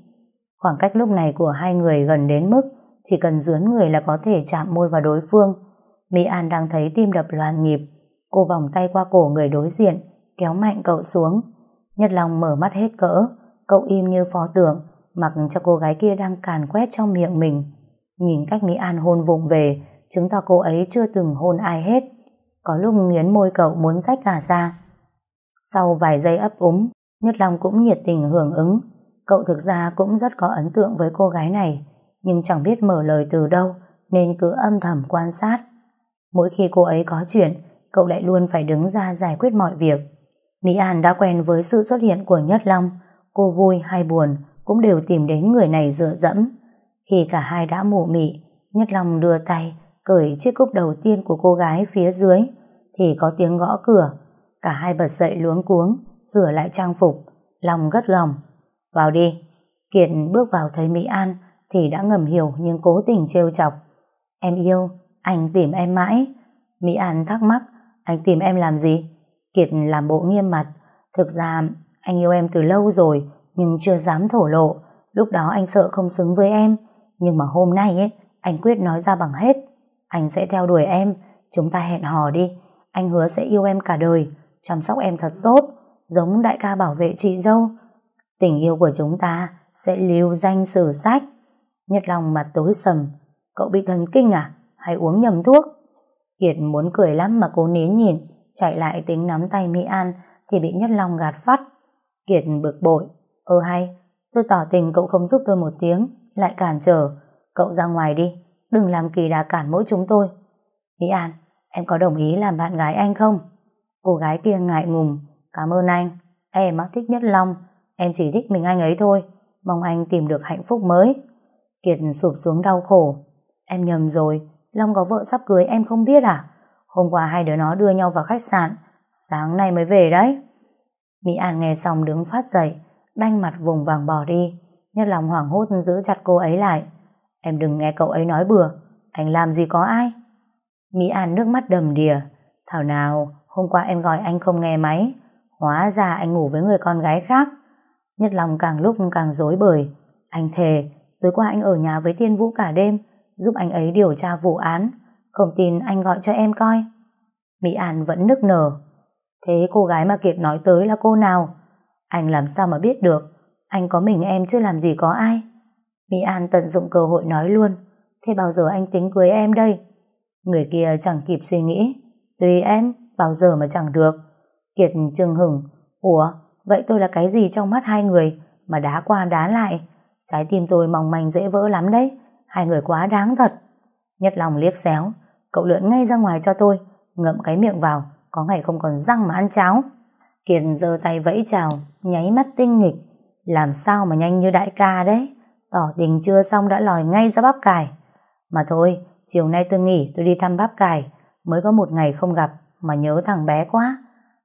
Khoảng cách lúc này của hai người gần đến mức chỉ cần dướn người là có thể chạm môi vào đối phương. Mỹ An đang thấy tim đập loạn nhịp. Cô vòng tay qua cổ người đối diện, kéo mạnh cậu xuống. Nhất Long mở mắt hết cỡ, cậu im như phó tưởng, mặc cho cô gái kia đang càn quét trong miệng mình. Nhìn cách Mỹ An hôn vùng về, chứng tỏ cô ấy chưa từng hôn ai hết. Có lúc nghiến môi cậu muốn rách cả ra. Sau vài giây ấp úng, Nhất Long cũng nhiệt tình hưởng ứng. Cậu thực ra cũng rất có ấn tượng với cô gái này, nhưng chẳng biết mở lời từ đâu, nên cứ âm thầm quan sát. Mỗi khi cô ấy có chuyện, cậu lại luôn phải đứng ra giải quyết mọi việc. Mỹ An đã quen với sự xuất hiện của Nhất Long, cô vui hay buồn cũng đều tìm đến người này dựa dẫm. Khi cả hai đã mụ mị, Nhất Long đưa tay cởi chiếc cúc đầu tiên của cô gái phía dưới, thì có tiếng gõ cửa. Cả hai bật dậy luống cuống, sửa lại trang phục. lòng gất gỏng. Vào đi. Kiệt bước vào thấy Mỹ An thì đã ngầm hiểu nhưng cố tình trêu chọc. Em yêu, anh tìm em mãi. Mỹ An thắc mắc, anh tìm em làm gì? Kiệt làm bộ nghiêm mặt. Thực ra, anh yêu em từ lâu rồi, nhưng chưa dám thổ lộ. Lúc đó anh sợ không xứng với em. Nhưng mà hôm nay ấy, anh quyết nói ra bằng hết. Anh sẽ theo đuổi em, chúng ta hẹn hò đi. Anh hứa sẽ yêu em cả đời, chăm sóc em thật tốt, giống đại ca bảo vệ chị dâu. Tình yêu của chúng ta sẽ lưu danh sử sách. Nhất lòng mặt tối sầm, cậu bị thần kinh à? Hay uống nhầm thuốc? Kiệt muốn cười lắm mà cố nín nhìn chạy lại tính nắm tay Mỹ An thì bị Nhất Long gạt phát. Kiệt bực bội, ơ hay, tôi tỏ tình cậu không giúp tôi một tiếng, lại cản trở, cậu ra ngoài đi, đừng làm kỳ đà cản mỗi chúng tôi. Mỹ An, em có đồng ý làm bạn gái anh không? Cô gái kia ngại ngùng, cảm ơn anh, em thích Nhất Long, em chỉ thích mình anh ấy thôi, mong anh tìm được hạnh phúc mới. Kiệt sụp xuống đau khổ, em nhầm rồi, Long có vợ sắp cưới em không biết à? Hôm qua hai đứa nó đưa nhau vào khách sạn, sáng nay mới về đấy. Mỹ An nghe xong đứng phát dậy, đanh mặt vùng vàng bỏ đi, nhất lòng hoảng hốt giữ chặt cô ấy lại. Em đừng nghe cậu ấy nói bừa, anh làm gì có ai. Mỹ An nước mắt đầm đìa, thảo nào, hôm qua em gọi anh không nghe máy, hóa ra anh ngủ với người con gái khác. Nhất lòng càng lúc càng dối bời, anh thề, tối qua anh ở nhà với Tiên Vũ cả đêm, giúp anh ấy điều tra vụ án, không tin anh gọi cho em coi. Mỹ An vẫn nức nở. Thế cô gái mà Kiệt nói tới là cô nào? Anh làm sao mà biết được? Anh có mình em chứ làm gì có ai? Mỹ An tận dụng cơ hội nói luôn. Thế bao giờ anh tính cưới em đây? Người kia chẳng kịp suy nghĩ. Tùy em, bao giờ mà chẳng được. Kiệt trừng hừng. Ủa, vậy tôi là cái gì trong mắt hai người mà đá qua đá lại? Trái tim tôi mong manh dễ vỡ lắm đấy. Hai người quá đáng thật. Nhất lòng liếc xéo. Cậu lượn ngay ra ngoài cho tôi. Ngậm cái miệng vào. Có ngày không còn răng mà ăn cháo. Kiệt giơ tay vẫy chào. Nháy mắt tinh nghịch. Làm sao mà nhanh như đại ca đấy. Tỏ tình chưa xong đã lòi ngay ra bắp cải. Mà thôi, chiều nay tôi nghỉ tôi đi thăm bắp cải. Mới có một ngày không gặp mà nhớ thằng bé quá.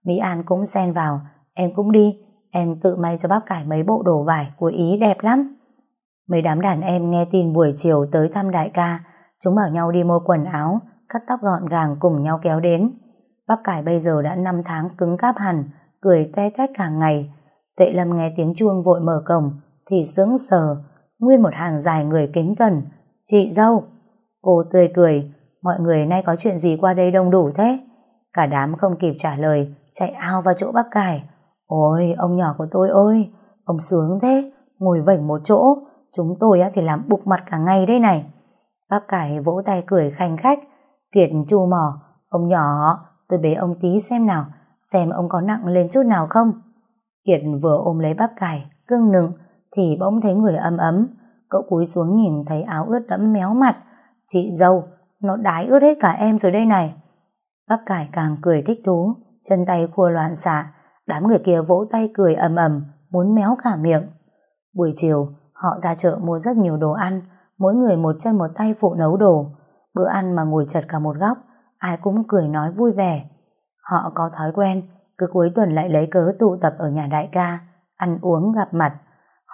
Mỹ An cũng xen vào. Em cũng đi. Em tự may cho bắp cải mấy bộ đồ vải của Ý đẹp lắm. Mấy đám đàn em nghe tin buổi chiều tới thăm đại ca, chúng bảo nhau đi mua quần áo, cắt tóc gọn gàng cùng nhau kéo đến. Bắp cải bây giờ đã 5 tháng cứng cáp hẳn, cười toe toét cả ngày. Tệ Lâm nghe tiếng chuông vội mở cổng, thì sững sờ, nguyên một hàng dài người kính cần Chị dâu! Cô tươi cười, mọi người nay có chuyện gì qua đây đông đủ thế? Cả đám không kịp trả lời, chạy ao vào chỗ bắp cải. Ôi, ông nhỏ của tôi ơi, ông sướng thế, ngồi vảnh một chỗ, Chúng tôi thì làm bục mặt cả ngày đây này. Bắp cải vỗ tay cười khanh khách. Kiệt chu mỏ. Ông nhỏ, tôi bế ông tí xem nào. Xem ông có nặng lên chút nào không. Kiệt vừa ôm lấy bắp cải, cưng nựng, thì bỗng thấy người ấm ấm. Cậu cúi xuống nhìn thấy áo ướt đẫm méo mặt. Chị dâu, nó đái ướt hết cả em rồi đây này. Bắp cải càng cười thích thú, chân tay khua loạn xạ. Đám người kia vỗ tay cười ầm ầm, muốn méo cả miệng. Buổi chiều, Họ ra chợ mua rất nhiều đồ ăn, mỗi người một chân một tay phụ nấu đồ. Bữa ăn mà ngồi chật cả một góc, ai cũng cười nói vui vẻ. Họ có thói quen, cứ cuối tuần lại lấy cớ tụ tập ở nhà đại ca, ăn uống gặp mặt.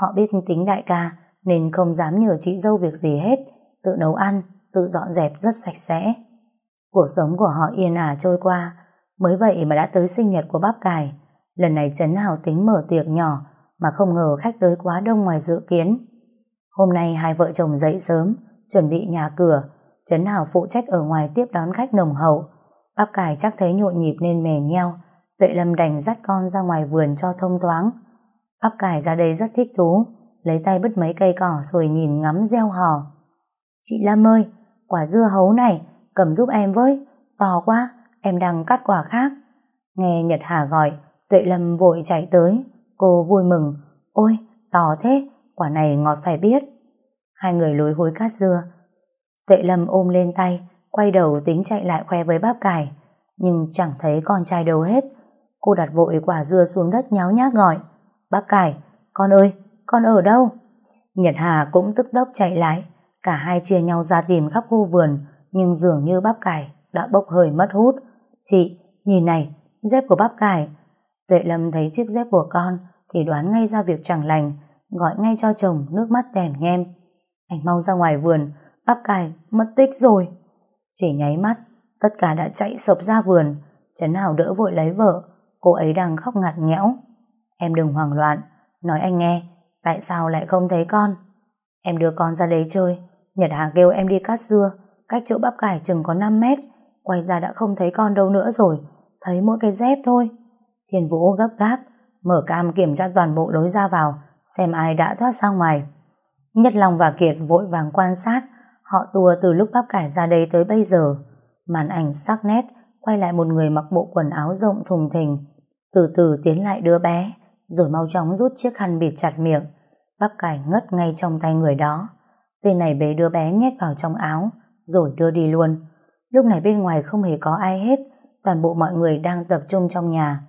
Họ biết tính đại ca, nên không dám nhờ chị dâu việc gì hết, tự nấu ăn, tự dọn dẹp rất sạch sẽ. Cuộc sống của họ yên ả trôi qua, mới vậy mà đã tới sinh nhật của bắp cải. Lần này Trấn Hào tính mở tiệc nhỏ, mà không ngờ khách tới quá đông ngoài dự kiến. Hôm nay hai vợ chồng dậy sớm, chuẩn bị nhà cửa, Trấn Hào phụ trách ở ngoài tiếp đón khách nồng hậu. Bắp cải chắc thấy nhộn nhịp nên mè nheo, Tuệ Lâm đành dắt con ra ngoài vườn cho thông thoáng. Bắp cải ra đây rất thích thú, lấy tay bứt mấy cây cỏ rồi nhìn ngắm gieo hò. Chị Lâm ơi, quả dưa hấu này, cầm giúp em với, to quá, em đang cắt quả khác. Nghe Nhật Hà gọi, Tuệ Lâm vội chạy tới, Cô vui mừng, ôi, to thế, quả này ngọt phải biết. Hai người lối hối cát dưa. Tuệ Lâm ôm lên tay, quay đầu tính chạy lại khoe với bắp cải, nhưng chẳng thấy con trai đâu hết. Cô đặt vội quả dưa xuống đất nháo nhác gọi, bắp cải, con ơi, con ở đâu? Nhật Hà cũng tức tốc chạy lại, cả hai chia nhau ra tìm khắp khu vườn, nhưng dường như bắp cải đã bốc hơi mất hút. Chị, nhìn này, dép của bắp cải Tuệ Lâm thấy chiếc dép của con thì đoán ngay ra việc chẳng lành, gọi ngay cho chồng nước mắt tèm nhem. Anh mau ra ngoài vườn, bắp cải mất tích rồi. Chỉ nháy mắt, tất cả đã chạy sập ra vườn. Trấn Hào đỡ vội lấy vợ, cô ấy đang khóc ngặt nghẽo. Em đừng hoảng loạn, nói anh nghe, tại sao lại không thấy con? Em đưa con ra đấy chơi, Nhật Hà kêu em đi cắt dưa, cách chỗ bắp cải chừng có 5 mét, quay ra đã không thấy con đâu nữa rồi, thấy mỗi cái dép thôi. Thiên Vũ gấp gáp, mở cam kiểm tra toàn bộ lối ra vào, xem ai đã thoát ra ngoài. Nhất Long và Kiệt vội vàng quan sát, họ tua từ lúc bắp cải ra đây tới bây giờ. Màn ảnh sắc nét, quay lại một người mặc bộ quần áo rộng thùng thình, từ từ tiến lại đứa bé, rồi mau chóng rút chiếc khăn bịt chặt miệng. Bắp cải ngất ngay trong tay người đó. Tên này bế đứa bé nhét vào trong áo, rồi đưa đi luôn. Lúc này bên ngoài không hề có ai hết, toàn bộ mọi người đang tập trung trong nhà.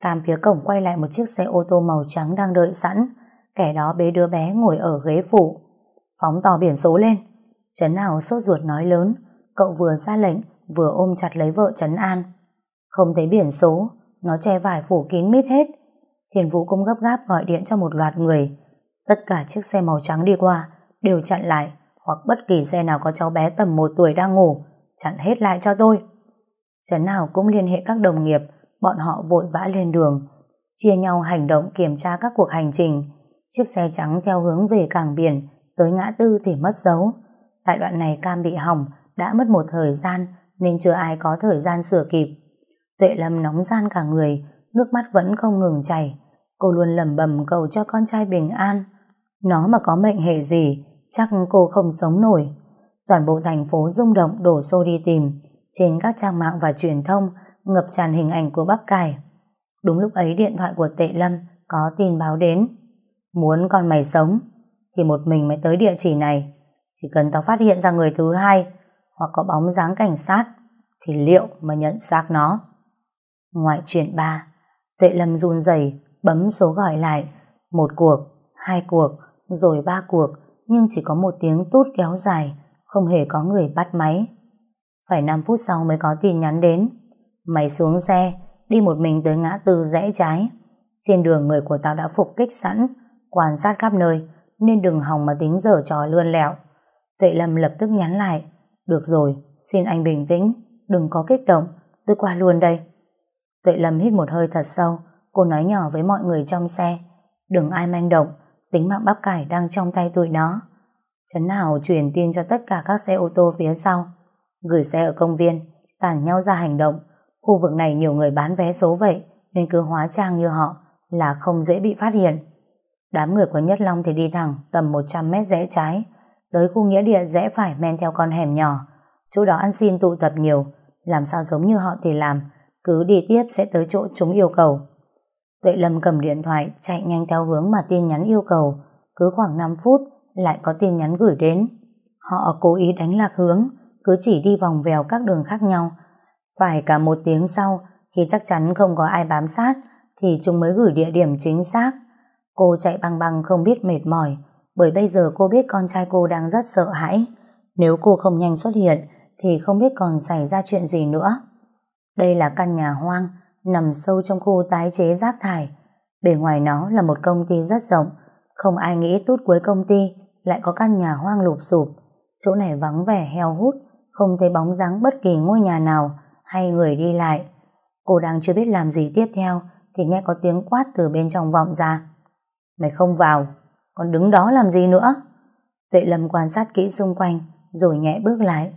Cam phía cổng quay lại một chiếc xe ô tô màu trắng đang đợi sẵn, kẻ đó bế đứa bé ngồi ở ghế phụ. Phóng to biển số lên. Trấn nào sốt ruột nói lớn, cậu vừa ra lệnh, vừa ôm chặt lấy vợ Trấn An. Không thấy biển số, nó che vải phủ kín mít hết. Thiền Vũ cũng gấp gáp gọi điện cho một loạt người. Tất cả chiếc xe màu trắng đi qua đều chặn lại, hoặc bất kỳ xe nào có cháu bé tầm một tuổi đang ngủ, chặn hết lại cho tôi. Trấn nào cũng liên hệ các đồng nghiệp, bọn họ vội vã lên đường, chia nhau hành động kiểm tra các cuộc hành trình. Chiếc xe trắng theo hướng về cảng biển, tới ngã tư thì mất dấu. Tại đoạn này cam bị hỏng, đã mất một thời gian nên chưa ai có thời gian sửa kịp. Tuệ Lâm nóng gian cả người, nước mắt vẫn không ngừng chảy. Cô luôn lẩm bẩm cầu cho con trai bình an. Nó mà có mệnh hệ gì, chắc cô không sống nổi. Toàn bộ thành phố rung động đổ xô đi tìm. Trên các trang mạng và truyền thông ngập tràn hình ảnh của bắp cải. Đúng lúc ấy điện thoại của Tệ Lâm có tin báo đến. Muốn con mày sống thì một mình mày tới địa chỉ này. Chỉ cần tao phát hiện ra người thứ hai hoặc có bóng dáng cảnh sát thì liệu mà nhận xác nó. Ngoại chuyện ba Tệ Lâm run rẩy bấm số gọi lại. Một cuộc, hai cuộc, rồi ba cuộc, nhưng chỉ có một tiếng tút kéo dài, không hề có người bắt máy. Phải 5 phút sau mới có tin nhắn đến. Mày xuống xe, đi một mình tới ngã tư rẽ trái. Trên đường người của tao đã phục kích sẵn, quan sát khắp nơi, nên đừng hòng mà tính dở trò lươn lẹo. Tệ Lâm lập tức nhắn lại. Được rồi, xin anh bình tĩnh, đừng có kích động, tôi qua luôn đây. Tuệ Lâm hít một hơi thật sâu, cô nói nhỏ với mọi người trong xe. Đừng ai manh động, tính mạng bắp cải đang trong tay tụi nó. Trấn Hảo truyền tin cho tất cả các xe ô tô phía sau. Gửi xe ở công viên, tản nhau ra hành động. Khu vực này nhiều người bán vé số vậy, nên cứ hóa trang như họ là không dễ bị phát hiện. Đám người của Nhất Long thì đi thẳng tầm 100 mét rẽ trái, tới khu nghĩa địa rẽ phải men theo con hẻm nhỏ. Chỗ đó ăn xin tụ tập nhiều, làm sao giống như họ thì làm, cứ đi tiếp sẽ tới chỗ chúng yêu cầu. Tuệ Lâm cầm điện thoại chạy nhanh theo hướng mà tin nhắn yêu cầu, cứ khoảng 5 phút lại có tin nhắn gửi đến. Họ cố ý đánh lạc hướng, cứ chỉ đi vòng vèo các đường khác nhau. Phải cả một tiếng sau, khi chắc chắn không có ai bám sát, thì chúng mới gửi địa điểm chính xác. Cô chạy băng băng không biết mệt mỏi, bởi bây giờ cô biết con trai cô đang rất sợ hãi. Nếu cô không nhanh xuất hiện, thì không biết còn xảy ra chuyện gì nữa. Đây là căn nhà hoang, nằm sâu trong khu tái chế rác thải. Bề ngoài nó là một công ty rất rộng, không ai nghĩ tút cuối công ty lại có căn nhà hoang lụp sụp. Chỗ này vắng vẻ heo hút, không thấy bóng dáng bất kỳ ngôi nhà nào hay người đi lại. Cô đang chưa biết làm gì tiếp theo thì nghe có tiếng quát từ bên trong vọng ra. Mày không vào, còn đứng đó làm gì nữa? Tuệ Lâm quan sát kỹ xung quanh rồi nhẹ bước lại.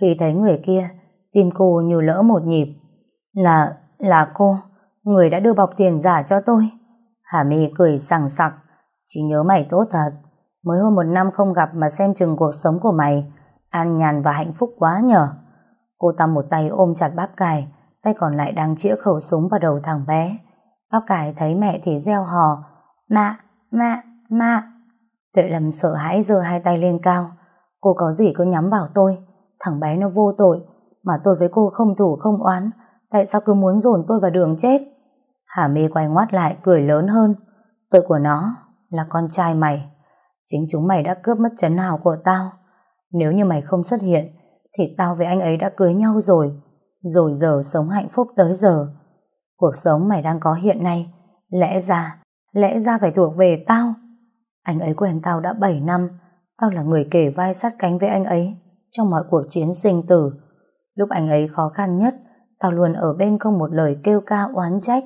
Khi thấy người kia, tim cô như lỡ một nhịp. Là, là cô, người đã đưa bọc tiền giả cho tôi. Hà My cười sảng sặc. Chỉ nhớ mày tốt thật. Mới hơn một năm không gặp mà xem chừng cuộc sống của mày an nhàn và hạnh phúc quá nhở. Cô ta một tay ôm chặt bắp cải, tay còn lại đang chĩa khẩu súng vào đầu thằng bé. Bắp cải thấy mẹ thì reo hò. Mạ, mạ, mạ. Tuệ Lâm sợ hãi giơ hai tay lên cao. Cô có gì cứ nhắm vào tôi. Thằng bé nó vô tội, mà tôi với cô không thủ không oán. Tại sao cứ muốn dồn tôi vào đường chết? Hà My quay ngoắt lại cười lớn hơn. Tội của nó là con trai mày. Chính chúng mày đã cướp mất chấn hào của tao. Nếu như mày không xuất hiện, thì tao với anh ấy đã cưới nhau rồi. Rồi giờ sống hạnh phúc tới giờ. Cuộc sống mày đang có hiện nay, lẽ ra, lẽ ra phải thuộc về tao. Anh ấy quen tao đã 7 năm, tao là người kể vai sát cánh với anh ấy trong mọi cuộc chiến sinh tử. Lúc anh ấy khó khăn nhất, tao luôn ở bên không một lời kêu ca oán trách.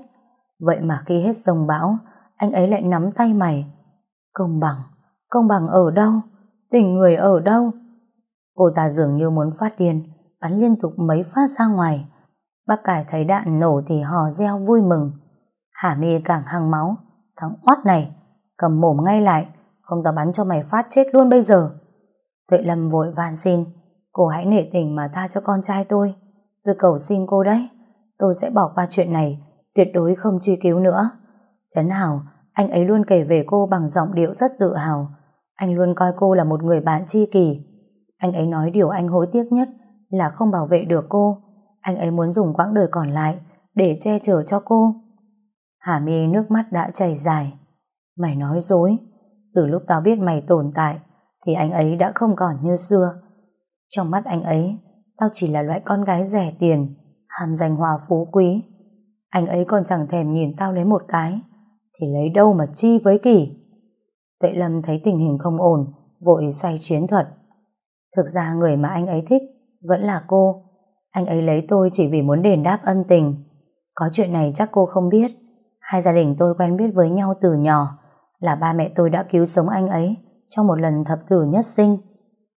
Vậy mà khi hết sông bão, anh ấy lại nắm tay mày. Công bằng, công bằng ở đâu? Tình người ở đâu? Cô ta dường như muốn phát điên, bắn liên tục mấy phát ra ngoài. Bác cải thấy đạn nổ thì hò reo vui mừng. Hà mi càng hăng máu. Thằng oát này, cầm mồm ngay lại, không tao bắn cho mày phát chết luôn bây giờ. Tuệ Lâm vội van xin, cô hãy nể tình mà tha cho con trai tôi. Tôi cầu xin cô đấy, tôi sẽ bỏ qua chuyện này, tuyệt đối không truy cứu nữa. Trấn Hào, anh ấy luôn kể về cô bằng giọng điệu rất tự hào. Anh luôn coi cô là một người bạn tri kỷ. Anh ấy nói điều anh hối tiếc nhất là không bảo vệ được cô. Anh ấy muốn dùng quãng đời còn lại để che chở cho cô. Hà mi nước mắt đã chảy dài. Mày nói dối. Từ lúc tao biết mày tồn tại thì anh ấy đã không còn như xưa. Trong mắt anh ấy tao chỉ là loại con gái rẻ tiền, hàm danh hòa phú quý. Anh ấy còn chẳng thèm nhìn tao lấy một cái, thì lấy đâu mà chi với kỳ. Tuệ Lâm thấy tình hình không ổn, vội xoay chiến thuật. Thực ra người mà anh ấy thích vẫn là cô. Anh ấy lấy tôi chỉ vì muốn đền đáp ân tình. Có chuyện này chắc cô không biết. Hai gia đình tôi quen biết với nhau từ nhỏ, là ba mẹ tôi đã cứu sống anh ấy trong một lần thập tử nhất sinh.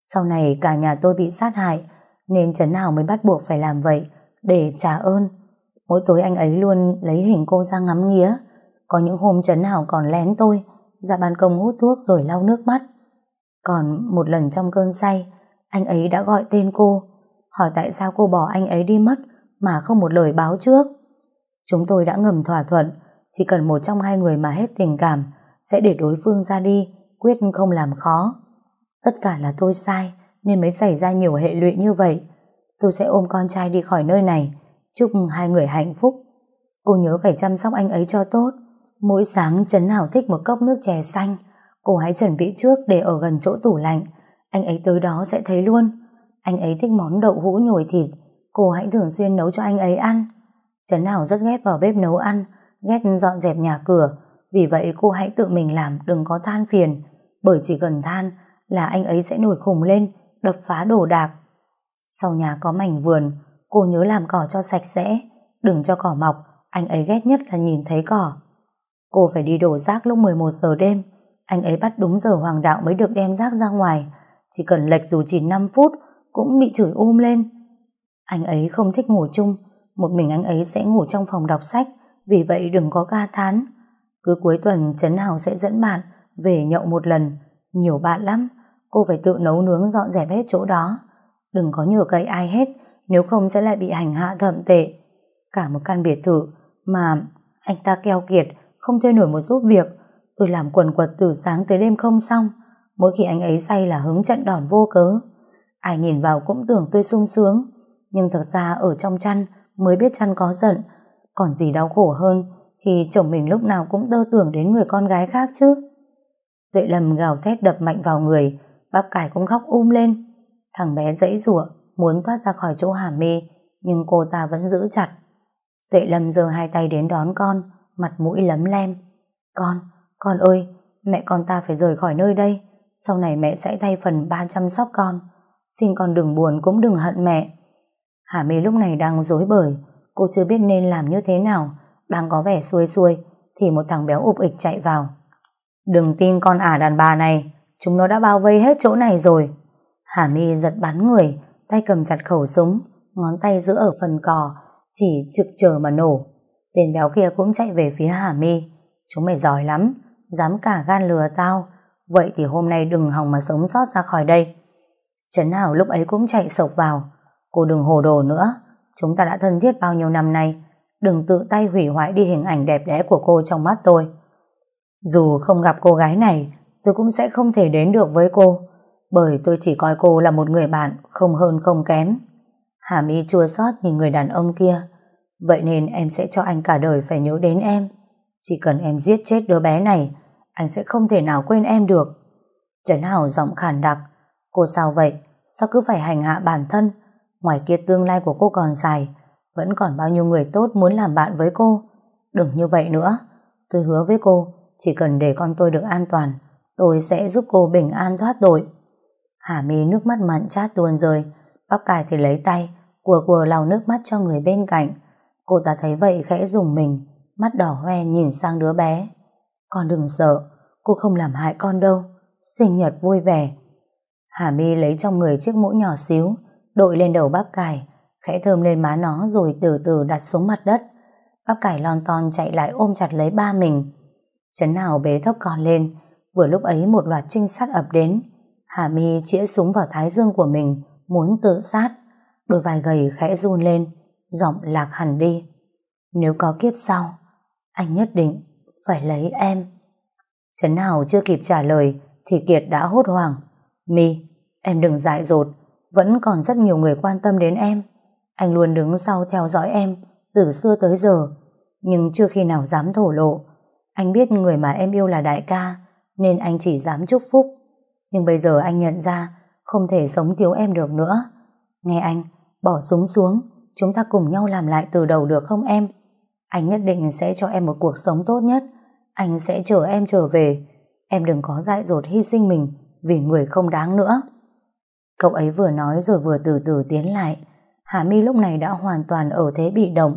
Sau này cả nhà tôi bị sát hại nên Trấn Hào mới bắt buộc phải làm vậy để trả ơn. Mỗi tối anh ấy luôn lấy hình cô ra ngắm nghía. Có những hôm Trấn Hào còn lén tôi, ra ban công hút thuốc rồi lau nước mắt. Còn một lần trong cơn say, anh ấy đã gọi tên cô, hỏi tại sao cô bỏ anh ấy đi mất mà không một lời báo trước. Chúng tôi đã ngầm thỏa thuận, chỉ cần một trong hai người mà hết tình cảm sẽ để đối phương ra đi, quyết không làm khó. Tất cả là tôi sai nên mới xảy ra nhiều hệ lụy như vậy. Tôi sẽ ôm con trai đi khỏi nơi này chúc hai người hạnh phúc. Cô nhớ phải chăm sóc anh ấy cho tốt. Mỗi sáng, Trấn Hảo thích một cốc nước chè xanh cô hãy chuẩn bị trước để ở gần chỗ tủ lạnh. Anh ấy tới đó sẽ thấy luôn. Anh ấy thích món đậu hũ nhồi thịt cô hãy thường xuyên nấu cho anh ấy ăn. Trấn Hảo rất ghét vào bếp nấu ăn, ghét dọn dẹp nhà cửa vì vậy, cô hãy tự mình làm, đừng có than phiền bởi chỉ cần than là anh ấy sẽ nổi khùng lên đập phá đồ đạc. Sau nhà có mảnh vườn, cô nhớ làm cỏ cho sạch sẽ, đừng cho cỏ mọc, anh ấy ghét nhất là nhìn thấy cỏ. Cô phải đi đổ rác lúc 11 giờ đêm, anh ấy bắt đúng giờ hoàng đạo mới được đem rác ra ngoài, chỉ cần lệch dù chỉ 5 phút cũng bị chửi ôm lên. Anh ấy không thích ngủ chung, một mình anh ấy sẽ ngủ trong phòng đọc sách, vì vậy đừng có ca thán. Cứ cuối tuần, Trấn Hào sẽ dẫn bạn về nhậu một lần. Nhiều bạn lắm. Cô phải tự nấu nướng dọn dẹp hết chỗ đó. Đừng có nhờ cậy ai hết nếu không sẽ lại bị hành hạ thậm tệ. Cả một căn biệt thự mà anh ta keo kiệt không thuê nổi một giúp việc. Tôi làm quần quật từ sáng tới đêm không xong. Mỗi khi anh ấy say là hứng trận đòn vô cớ. Ai nhìn vào cũng tưởng tôi sung sướng. Nhưng thật ra ở trong chăn mới biết chăn có giận còn gì đau khổ hơn khi chồng mình lúc nào cũng tơ tưởng đến người con gái khác chứ. Tuệ Lâm gào thét đập mạnh vào người, bắp cải cũng khóc um lên. Thằng bé dãy rủa muốn thoát ra khỏi chỗ hàm mê, nhưng cô ta vẫn giữ chặt. Tuệ Lâm giơ hai tay đến đón con, mặt mũi lấm lem. Con, con ơi, mẹ con ta phải rời khỏi nơi đây. Sau này mẹ sẽ thay phần ba chăm sóc con. Xin con đừng buồn cũng đừng hận mẹ. Hà Mê lúc này đang dối bời, Cô chưa biết nên làm như thế nào Đang có vẻ xuôi xuôi Thì một thằng béo ụp ịch chạy vào Đừng tin con ả đàn bà này Chúng nó đã bao vây hết chỗ này rồi. Hà mi giật bắn người, Tay cầm chặt khẩu súng, Ngón tay giữ ở phần cò, Chỉ trực chờ mà nổ. Tên béo kia cũng chạy về phía Hà mi Chúng mày giỏi lắm, Dám cả gan lừa tao. Vậy thì hôm nay đừng hòng mà sống sót ra khỏi đây. Trấn Hảo lúc ấy cũng chạy sộc vào. Cô đừng hồ đồ nữa. Chúng ta đã thân thiết bao nhiêu năm nay. Đừng tự tay hủy hoại đi hình ảnh đẹp đẽ của cô trong mắt tôi. Dù không gặp cô gái này Tôi cũng sẽ không thể đến được với cô Bởi tôi chỉ coi cô là một người bạn Không hơn không kém Hà My chua xót nhìn người đàn ông kia Vậy nên em sẽ cho anh cả đời phải nhớ đến em Chỉ cần em giết chết đứa bé này Anh sẽ không thể nào quên em được Trấn Hảo giọng khàn đặc Cô sao vậy? Sao cứ phải hành hạ bản thân Ngoài kia tương lai của cô còn dài, vẫn còn bao nhiêu người tốt muốn làm bạn với cô. Đừng như vậy nữa. Tôi hứa với cô, chỉ cần để con tôi được an toàn, Tôi sẽ giúp cô bình an thoát tội. Hà mi nước mắt mặn chát tuôn rơi. Bắp cải thì lấy tay, quờ quờ lau nước mắt cho người bên cạnh. Cô ta thấy vậy khẽ dùng mình, mắt đỏ hoe nhìn sang đứa bé. Con đừng sợ, cô không làm hại con đâu. Sinh nhật vui vẻ. Hà mi lấy trong người chiếc mũ nhỏ xíu, đội lên đầu bắp cải, khẽ thơm lên má nó rồi từ từ đặt xuống mặt đất. Bắp cải lon ton chạy lại ôm chặt lấy ba mình. Chấn nào bế thốc con lên, vừa lúc ấy một loạt trinh sát ập đến. Hà mi chĩa súng vào thái dương của mình, muốn tự sát. Đôi vai gầy khẽ run lên, giọng lạc hẳn đi. Nếu có kiếp sau, anh nhất định phải lấy em. Trấn Hào chưa kịp trả lời thì Kiệt đã hốt hoảng. Mi, em đừng dại dột, vẫn còn rất nhiều người quan tâm đến em. Anh luôn đứng sau theo dõi em từ xưa tới giờ, nhưng chưa khi nào dám thổ lộ. Anh biết người mà em yêu là đại ca, nên anh chỉ dám chúc phúc. Nhưng bây giờ anh nhận ra không thể sống thiếu em được nữa. Nghe anh, bỏ súng xuống, chúng ta cùng nhau làm lại từ đầu được không em? Anh nhất định sẽ cho em một cuộc sống tốt nhất. Anh sẽ chờ em trở về. Em đừng có dại dột hy sinh mình vì người không đáng nữa. Cậu ấy vừa nói rồi vừa từ từ tiến lại. Hà My lúc này đã hoàn toàn ở thế bị động.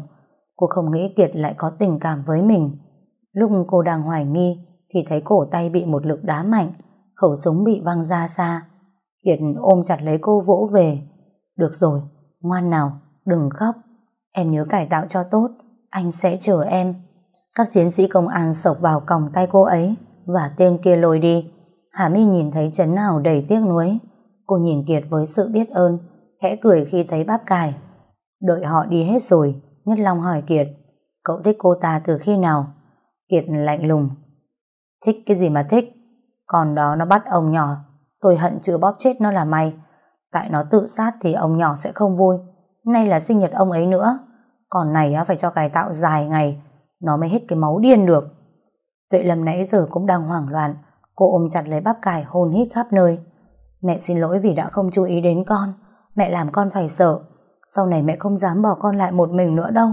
Cô không nghĩ Kiệt lại có tình cảm với mình. Lúc cô đang hoài nghi thì thấy cổ tay bị một lực đá mạnh, khẩu súng bị văng ra xa. Kiệt ôm chặt lấy cô vỗ về. Được rồi, ngoan nào, đừng khóc. Em nhớ cải tạo cho tốt, anh sẽ chờ em. Các chiến sĩ công an sộc vào còng tay cô ấy và tên kia lôi đi. Hà My nhìn thấy chấn nào đầy tiếc nuối. Cô nhìn Kiệt với sự biết ơn, khẽ cười khi thấy bắp cải. Đợi họ đi hết rồi, Nhất Long hỏi Kiệt, cậu thích cô ta từ khi nào? Kiệt lạnh lùng. Thích cái gì mà thích? Còn đó nó bắt ông nhỏ, tôi hận chưa bóp chết nó là may. Tại nó tự sát thì ông nhỏ sẽ không vui. Nay là sinh nhật ông ấy nữa. Còn này phải cho cải tạo dài ngày, nó mới hết cái máu điên được. Tuệ Lâm nãy giờ cũng đang hoảng loạn, cô ôm chặt lấy bắp cải hôn hít khắp nơi. Mẹ xin lỗi vì đã không chú ý đến con, mẹ làm con phải sợ. Sau này mẹ không dám bỏ con lại một mình nữa đâu.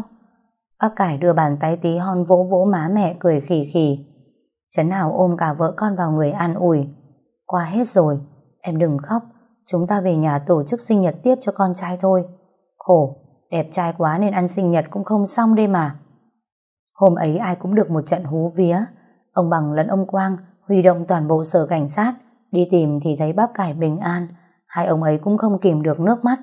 Bắp cải đưa bàn tay tí hon vỗ vỗ má mẹ cười khỉ khỉ. Trấn Hảo ôm cả vợ con vào người an ủi. Qua hết rồi, em đừng khóc, chúng ta về nhà tổ chức sinh nhật tiếp cho con trai thôi. Khổ, đẹp trai quá nên ăn sinh nhật cũng không xong đây mà. Hôm ấy ai cũng được một trận hú vía. Ông Bằng lẫn ông Quang huy động toàn bộ sở cảnh sát đi tìm thì thấy bắp cải bình an. Hai ông ấy cũng không kìm được nước mắt.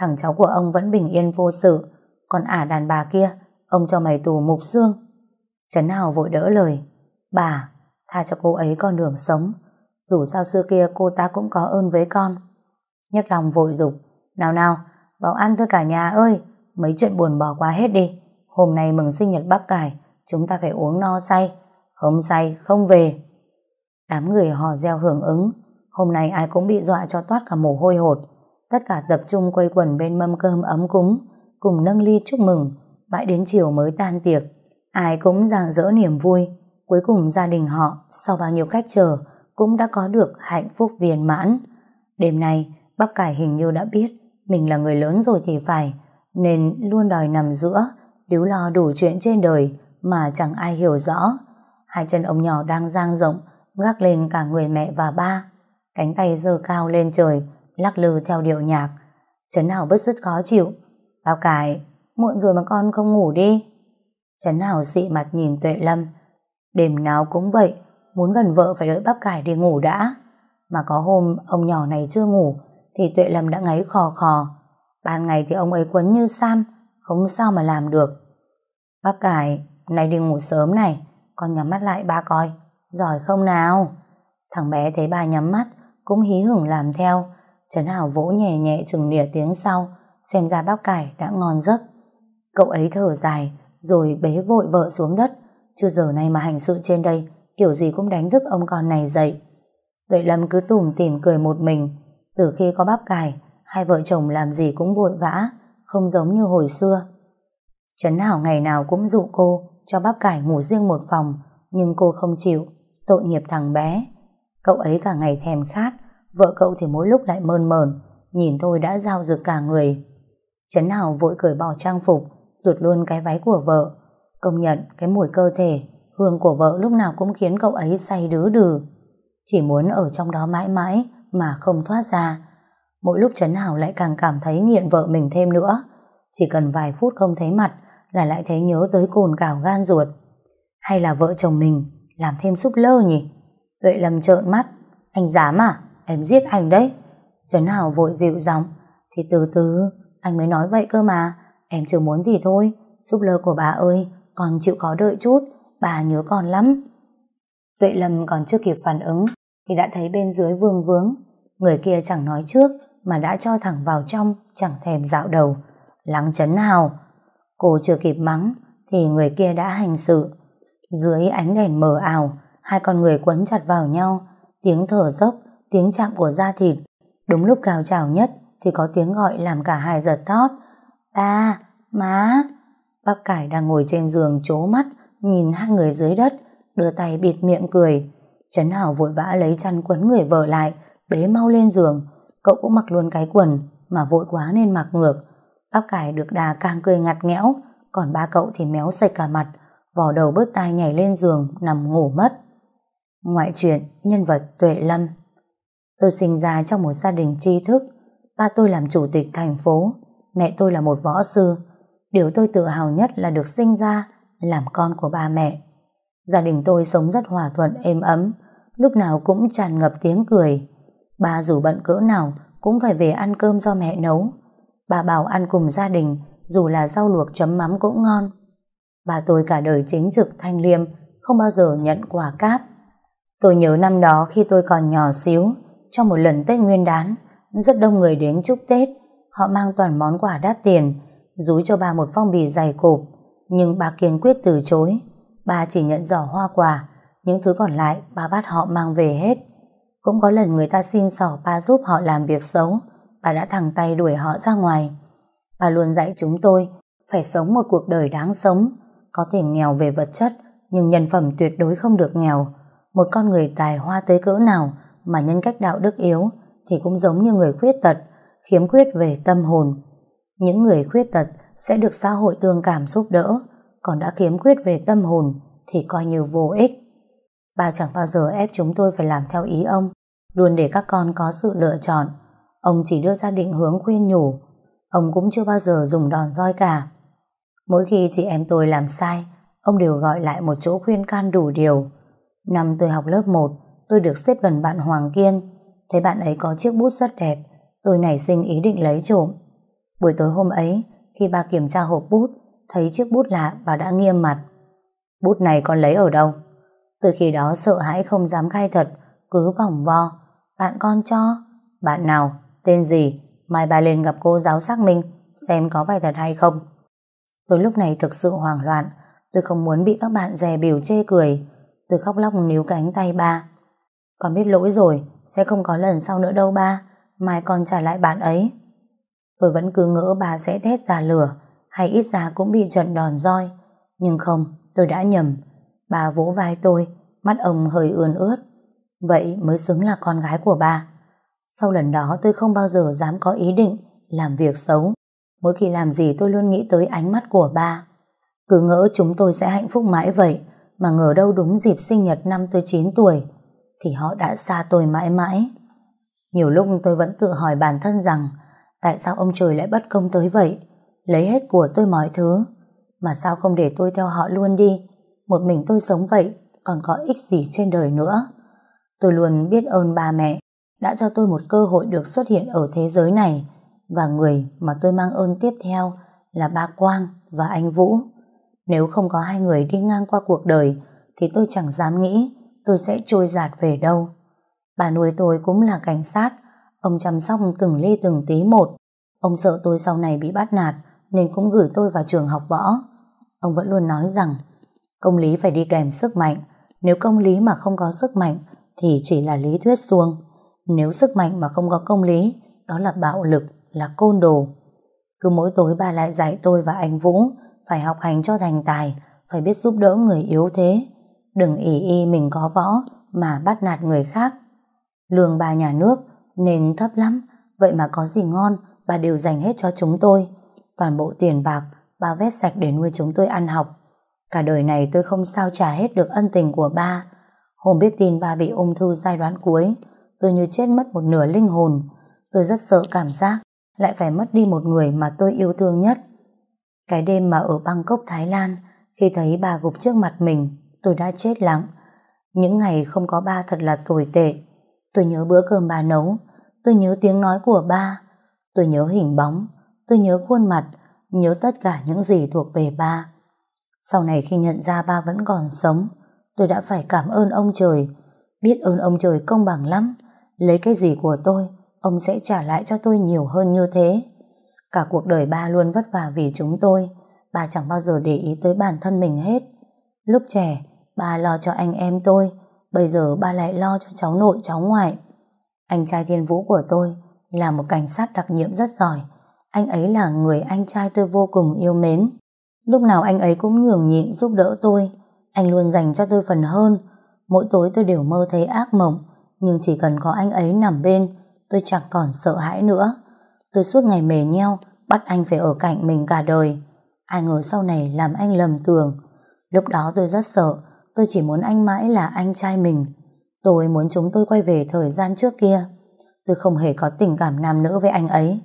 Thằng cháu của ông vẫn bình yên vô sự còn ả đàn bà kia ông cho mày tù mục xương. Trấn Hào vội đỡ lời Bà, tha cho cô ấy con đường sống dù sao xưa kia cô ta cũng có ơn với con. Nhất lòng vội dục Nào nào, vào ăn thôi cả nhà ơi mấy chuyện buồn bỏ qua hết đi Hôm nay mừng sinh nhật bắp cải, chúng ta phải uống no say. Không say, không về. Đám người hò reo hưởng ứng. Hôm nay ai cũng bị dọa cho toát cả mồ hôi hột. Tất cả tập trung quây quần bên mâm cơm ấm cúng, cùng nâng ly chúc mừng. Mãi đến chiều mới tan tiệc. Ai cũng rạng rỡ niềm vui. Cuối cùng gia đình họ, sau bao nhiêu cách chờ, cũng đã có được hạnh phúc viên mãn. Đêm nay, bắp cải hình như đã biết mình là người lớn rồi thì phải, nên luôn đòi nằm giữa, điếu lo đủ chuyện trên đời mà chẳng ai hiểu rõ. Hai chân ông nhỏ đang dang rộng, gác lên cả người mẹ và ba. Cánh tay giơ cao lên trời, lắc lư theo điệu nhạc. Trấn Hảo bứt rứt khó chịu. bắp cải, muộn rồi mà con không ngủ đi. Trấn Hảo dị mặt nhìn Tuệ Lâm. Đêm nào cũng vậy, muốn gần vợ phải đợi bắp cải đi ngủ đã. Mà có hôm ông nhỏ này chưa ngủ, thì Tuệ Lâm đã ngáy khò khò. Ban ngày thì ông ấy quấn như Sam, không sao mà làm được. bắp cải, nay đi ngủ sớm này, con nhắm mắt lại ba coi, giỏi không nào? Thằng bé thấy ba nhắm mắt, cũng hí hửng làm theo. Trấn Hảo vỗ nhẹ nhẹ chừng nỉa tiếng sau, xem ra bắp cải đã ngon giấc. Cậu ấy thở dài, rồi bế vội vợ xuống đất. Chưa giờ này mà hành sự trên đây, kiểu gì cũng đánh thức ông con này dậy. Tuệ Lâm cứ tủm tỉm cười một mình. Từ khi có bắp cải, hai vợ chồng làm gì cũng vội vã, không giống như hồi xưa. Trấn Hảo ngày nào cũng dụ cô cho bắp cải ngủ riêng một phòng, nhưng cô không chịu, tội nghiệp thằng bé. Cậu ấy cả ngày thèm khát, vợ cậu thì mỗi lúc lại mơn mờn, nhìn thôi đã giao rực cả người. Trấn Hảo vội cởi bỏ trang phục, tuột luôn cái váy của vợ. Công nhận cái mùi cơ thể, hương của vợ lúc nào cũng khiến cậu ấy say đứ đừ. chỉ muốn ở trong đó mãi mãi mà không thoát ra. Mỗi lúc Trấn Hào lại càng cảm thấy nghiện vợ mình thêm nữa. Chỉ cần vài phút không thấy mặt là lại thấy nhớ tới cồn cào gan ruột. Hay là vợ chồng mình làm thêm súp lơ nhỉ? Tuệ Lâm trợn mắt. Anh dám à? Em giết anh đấy. Trấn Hào vội dịu giọng. Thì từ từ, anh mới nói vậy cơ mà. Em chưa muốn thì thôi. Súp lơ của bà ơi, con chịu khó đợi chút. Bà nhớ con lắm. Tuệ Lâm còn chưa kịp phản ứng thì đã thấy bên dưới vương vướng. Người kia chẳng nói trước mà đã cho thẳng vào trong chẳng thèm dạo đầu. Lắng chấn hào. Cô chưa kịp mắng thì người kia đã hành sự. Dưới ánh đèn mờ ảo hai con người quấn chặt vào nhau tiếng thở dốc, tiếng chạm của da thịt. Đúng lúc cao trào nhất thì có tiếng gọi làm cả hai giật thót. Ba, má. Bác cải đang ngồi trên giường chố mắt nhìn hai người dưới đất đưa tay bịt miệng cười. Trấn Hảo vội vã lấy chăn quấn người vợ lại, bế mau lên giường. Cậu cũng mặc luôn cái quần, mà vội quá nên mặc ngược. Bác cải được đà càng cười ngặt nghẽo, còn ba cậu thì méo sạch cả mặt, vò đầu bớt tai nhảy lên giường, nằm ngủ mất. Ngoại truyện, nhân vật Tuệ Lâm Tôi sinh ra trong một gia đình tri thức, ba tôi làm chủ tịch thành phố, mẹ tôi là một võ sư. Điều tôi tự hào nhất là được sinh ra làm con của ba mẹ. Gia đình tôi sống rất hòa thuận êm ấm, lúc nào cũng tràn ngập tiếng cười. Ba dù bận cỡ nào cũng phải về ăn cơm do mẹ nấu. Bà bảo ăn cùng gia đình, dù là rau luộc chấm mắm cũng ngon. Bà tôi cả đời chính trực thanh liêm, không bao giờ nhận quà cáp. Tôi nhớ năm đó khi tôi còn nhỏ xíu, trong một lần Tết Nguyên đán, rất đông người đến chúc Tết. Họ mang toàn món quà đắt tiền, dúi cho bà một phong bì dày cộp, nhưng bà kiên quyết từ chối. Bà chỉ nhận giỏ hoa quả, những thứ còn lại bà bắt họ mang về hết. Cũng có lần người ta xin sỏ ba giúp họ làm việc xấu, bà đã thẳng tay đuổi họ ra ngoài. Bà luôn dạy chúng tôi phải sống một cuộc đời đáng sống, có thể nghèo về vật chất, nhưng nhân phẩm tuyệt đối không được nghèo. Một con người tài hoa tới cỡ nào mà nhân cách đạo đức yếu thì cũng giống như người khuyết tật, khiếm khuyết về tâm hồn. Những người khuyết tật sẽ được xã hội tương cảm giúp đỡ, còn đã khiếm khuyết về tâm hồn thì coi như vô ích. Bà chẳng bao giờ ép chúng tôi phải làm theo ý ông, luôn để các con có sự lựa chọn. Ông chỉ đưa ra định hướng khuyên nhủ, ông cũng chưa bao giờ dùng đòn roi cả. Mỗi khi chị em tôi làm sai, ông đều gọi lại một chỗ khuyên can đủ điều. Năm tôi học lớp 1, tôi được xếp gần bạn Hoàng Kiên. Thấy bạn ấy có chiếc bút rất đẹp, tôi nảy sinh ý định lấy trộm. Buổi tối hôm ấy, khi bà kiểm tra hộp bút, thấy chiếc bút lạ bà đã nghiêm mặt. Bút này con lấy ở đâu? Từ khi đó sợ hãi không dám khai thật, cứ vòng vo. Bạn con cho. Bạn nào? Tên gì? Mai bà lên gặp cô giáo xác minh, xem có phải thật hay không. Tôi lúc này thực sự hoảng loạn, tôi không muốn bị các bạn dè biểu chê cười. Tôi khóc lóc níu cánh tay ba. Con biết lỗi rồi, sẽ không có lần sau nữa đâu ba. Mai con trả lại bạn ấy. Tôi vẫn cứ ngỡ bà sẽ thét ra lửa, hay ít ra cũng bị trận đòn roi. Nhưng không, tôi đã nhầm. Bà vỗ vai tôi, mắt ông hơi ươn ướt. Vậy mới xứng là con gái của bà. Sau lần đó tôi không bao giờ dám có ý định làm việc xấu. Mỗi khi làm gì tôi luôn nghĩ tới ánh mắt của ba. Cứ ngỡ chúng tôi sẽ hạnh phúc mãi vậy, mà ngờ đâu đúng dịp sinh nhật năm tôi 9 tuổi, thì họ đã xa tôi mãi mãi. Nhiều lúc tôi vẫn tự hỏi bản thân rằng tại sao ông trời lại bất công tới vậy, lấy hết của tôi mọi thứ, mà sao không để tôi theo họ luôn đi, một mình tôi sống vậy, còn có ích gì trên đời nữa. Tôi luôn biết ơn ba mẹ, đã cho tôi một cơ hội được xuất hiện ở thế giới này, và người mà tôi mang ơn tiếp theo là ba Quang và anh Vũ. Nếu không có hai người đi ngang qua cuộc đời, thì tôi chẳng dám nghĩ tôi sẽ trôi giạt về đâu. Bà nuôi tôi cũng là cảnh sát, ông chăm sóc từng ly từng tí một. Ông sợ tôi sau này bị bắt nạt, nên cũng gửi tôi vào trường học võ. Ông vẫn luôn nói rằng, công lý phải đi kèm sức mạnh, nếu công lý mà không có sức mạnh, thì chỉ là lý thuyết suông. Nếu sức mạnh mà không có công lý, đó là bạo lực, là côn đồ. Cứ mỗi tối bà lại dạy tôi và anh Vũ phải học hành cho thành tài, phải biết giúp đỡ người yếu thế. Đừng ỉ y mình có võ mà bắt nạt người khác. Lương bà nhà nước nên thấp lắm, vậy mà có gì ngon bà đều dành hết cho chúng tôi. Toàn bộ tiền bạc bà vét sạch để nuôi chúng tôi ăn học. Cả đời này tôi không sao trả hết được ân tình của ba. Hôm biết tin ba bị ung thư giai đoạn cuối, tôi như chết mất một nửa linh hồn. Tôi rất sợ cảm giác lại phải mất đi một người mà tôi yêu thương nhất. Cái đêm mà ở Bangkok, Thái Lan, khi thấy bà gục trước mặt mình, tôi đã chết lặng. Những ngày không có ba thật là tồi tệ. Tôi nhớ bữa cơm bà nấu, tôi nhớ tiếng nói của ba, tôi nhớ hình bóng, tôi nhớ khuôn mặt, nhớ tất cả những gì thuộc về ba. Sau này khi nhận ra ba vẫn còn sống, tôi đã phải cảm ơn ông trời, biết ơn ông trời công bằng lắm, lấy cái gì của tôi, ông sẽ trả lại cho tôi nhiều hơn như thế. Cả cuộc đời ba luôn vất vả vì chúng tôi, ba chẳng bao giờ để ý tới bản thân mình hết. Lúc trẻ, ba lo cho anh em tôi, bây giờ ba lại lo cho cháu nội cháu ngoại. Anh trai thiên vũ của tôi là một cảnh sát đặc nhiệm rất giỏi. Anh ấy là người anh trai tôi vô cùng yêu mến. Lúc nào anh ấy cũng nhường nhịn giúp đỡ tôi. Anh luôn dành cho tôi phần hơn. Mỗi tối tôi đều mơ thấy ác mộng. Nhưng chỉ cần có anh ấy nằm bên, tôi chẳng còn sợ hãi nữa. Tôi suốt ngày mề nheo, bắt anh phải ở cạnh mình cả đời. Ai ngờ sau này làm anh lầm tưởng. Lúc đó tôi rất sợ, tôi chỉ muốn anh mãi là anh trai mình. Tôi muốn chúng tôi quay về thời gian trước kia. Tôi không hề có tình cảm nam nữ với anh ấy.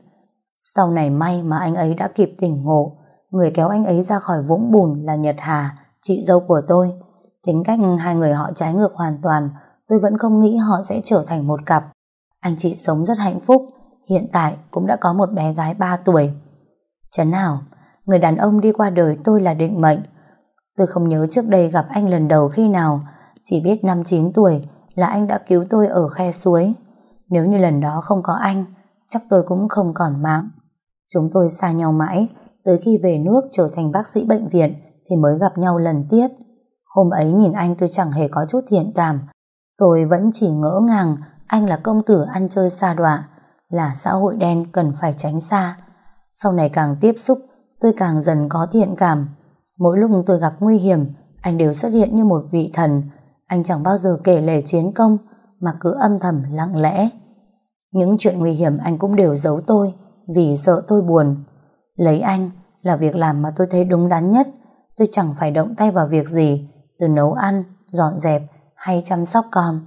Sau này may mà anh ấy đã kịp tỉnh ngộ. Người kéo anh ấy ra khỏi vũng bùn là Nhật Hà, chị dâu của tôi. Tính cách hai người họ trái ngược hoàn toàn, tôi vẫn không nghĩ họ sẽ trở thành một cặp. Anh chị sống rất hạnh phúc, hiện tại cũng đã có một bé gái 3 tuổi. Chấn nào, người đàn ông đi qua đời tôi là định mệnh. Tôi không nhớ trước đây gặp anh lần đầu khi nào, chỉ biết năm 9 tuổi là anh đã cứu tôi ở khe suối. Nếu như lần đó không có anh, chắc tôi cũng không còn mạng. Chúng tôi xa nhau mãi, tới khi về nước trở thành bác sĩ bệnh viện thì mới gặp nhau lần tiếp. Hôm ấy nhìn anh tôi chẳng hề có chút thiện cảm. Tôi vẫn chỉ ngỡ ngàng anh là công tử ăn chơi xa đọa, là xã hội đen cần phải tránh xa. Sau này càng tiếp xúc, tôi càng dần có thiện cảm. Mỗi lúc tôi gặp nguy hiểm, anh đều xuất hiện như một vị thần. Anh chẳng bao giờ kể lể chiến công, mà cứ âm thầm lặng lẽ. Những chuyện nguy hiểm anh cũng đều giấu tôi, vì sợ tôi buồn. Lấy anh là việc làm mà tôi thấy đúng đắn nhất. Tôi chẳng phải động tay vào việc gì, từ nấu ăn, dọn dẹp hay chăm sóc con.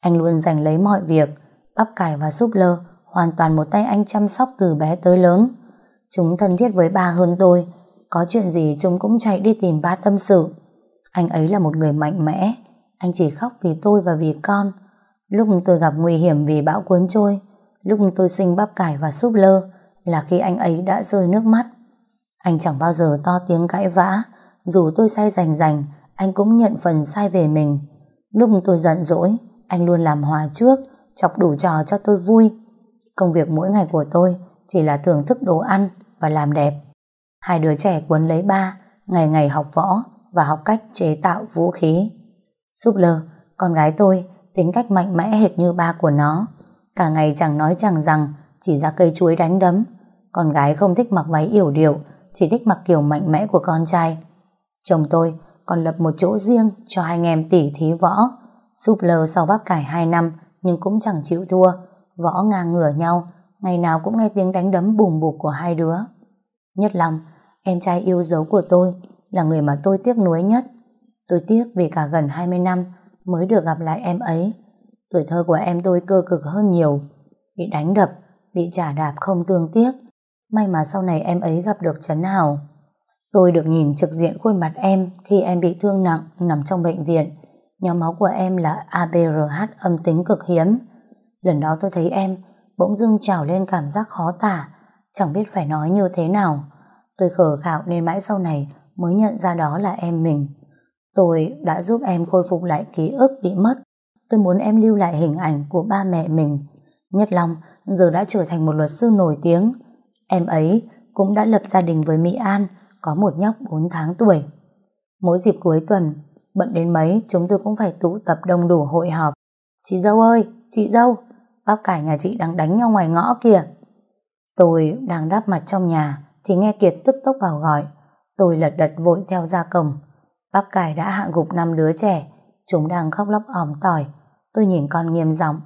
Anh luôn giành lấy mọi việc, bắp cải và súp lơ, hoàn toàn một tay anh chăm sóc từ bé tới lớn. Chúng thân thiết với ba hơn tôi, có chuyện gì chúng cũng chạy đi tìm ba tâm sự. Anh ấy là một người mạnh mẽ, anh chỉ khóc vì tôi và vì con. Lúc tôi gặp nguy hiểm vì bão cuốn trôi, lúc tôi sinh bắp cải và súp lơ, là khi anh ấy đã rơi nước mắt. Anh chẳng bao giờ to tiếng cãi vã, dù tôi sai rành rành, anh cũng nhận phần sai về mình. Lúc tôi giận dỗi, anh luôn làm hòa trước, chọc đủ trò cho tôi vui. Công việc mỗi ngày của tôi chỉ là thưởng thức đồ ăn và làm đẹp. Hai đứa trẻ cuốn lấy ba, ngày ngày học võ và học cách chế tạo vũ khí. Súp lơ, con gái tôi, tính cách mạnh mẽ hệt như ba của nó. Cả ngày chẳng nói chẳng rằng, chỉ ra cây chuối đánh đấm. Con gái không thích mặc váy yểu điệu, chỉ thích mặc kiểu mạnh mẽ của con trai. Chồng tôi còn lập một chỗ riêng cho hai anh em tỉ thí võ. Súp lơ sau bắp cải 2 năm nhưng cũng chẳng chịu thua. Võ ngang ngửa nhau, ngày nào cũng nghe tiếng đánh đấm bùng bục của hai đứa. Nhất lòng, em trai yêu dấu của tôi là người mà tôi tiếc nuối nhất. Tôi tiếc vì cả gần 20 năm mới được gặp lại em ấy. Tuổi thơ của em tôi cơ cực hơn nhiều. Bị đánh đập, bị trả đạp không tương tiếc. May mà sau này em ấy gặp được Trấn Hào. Tôi được nhìn trực diện khuôn mặt em khi em bị thương nặng nằm trong bệnh viện. Nhóm máu của em là ABRH âm tính cực hiếm. Lần đó tôi thấy em bỗng dưng trào lên cảm giác khó tả, chẳng biết phải nói như thế nào. Tôi khờ khạo nên mãi sau này mới nhận ra đó là em mình. Tôi đã giúp em khôi phục lại ký ức bị mất. Tôi muốn em lưu lại hình ảnh của ba mẹ mình. Nhất Long giờ đã trở thành một luật sư nổi tiếng. Em ấy cũng đã lập gia đình với Mỹ An, có một nhóc 4 tháng tuổi. Mỗi dịp cuối tuần, bận đến mấy chúng tôi cũng phải tụ tập đông đủ hội họp. Chị dâu ơi, chị dâu, bác cải nhà chị đang đánh nhau ngoài ngõ kìa. Tôi đang đáp mặt trong nhà thì nghe Kiệt tức tốc vào gọi. Tôi lật đật vội theo ra cổng. Bắp cải đã hạ gục năm đứa trẻ. Chúng đang khóc lóc ỏm tỏi. Tôi nhìn con nghiêm giọng.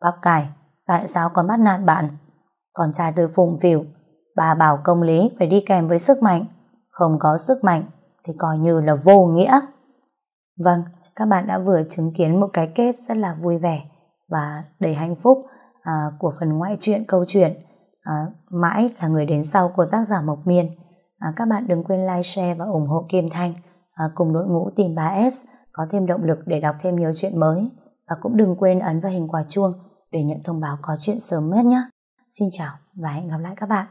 Bắp cải, tại sao con bắt nạt bạn? Con trai tôi phụng phịu. Bà bảo công lý phải đi kèm với sức mạnh. Không có sức mạnh thì coi như là vô nghĩa. Vâng, các bạn đã vừa chứng kiến một cái kết rất là vui vẻ và đầy hạnh phúc à, của phần ngoại truyện câu chuyện à, Mãi là người đến sau của tác giả Mộc Miên. À, các bạn đừng quên like, share và ủng hộ Kim Thanh à, cùng đội ngũ tìm 3S có thêm động lực để đọc thêm nhiều chuyện mới. Và cũng đừng quên ấn vào hình quả chuông để nhận thông báo có chuyện sớm nhất nhé. Xin chào và hẹn gặp lại các bạn.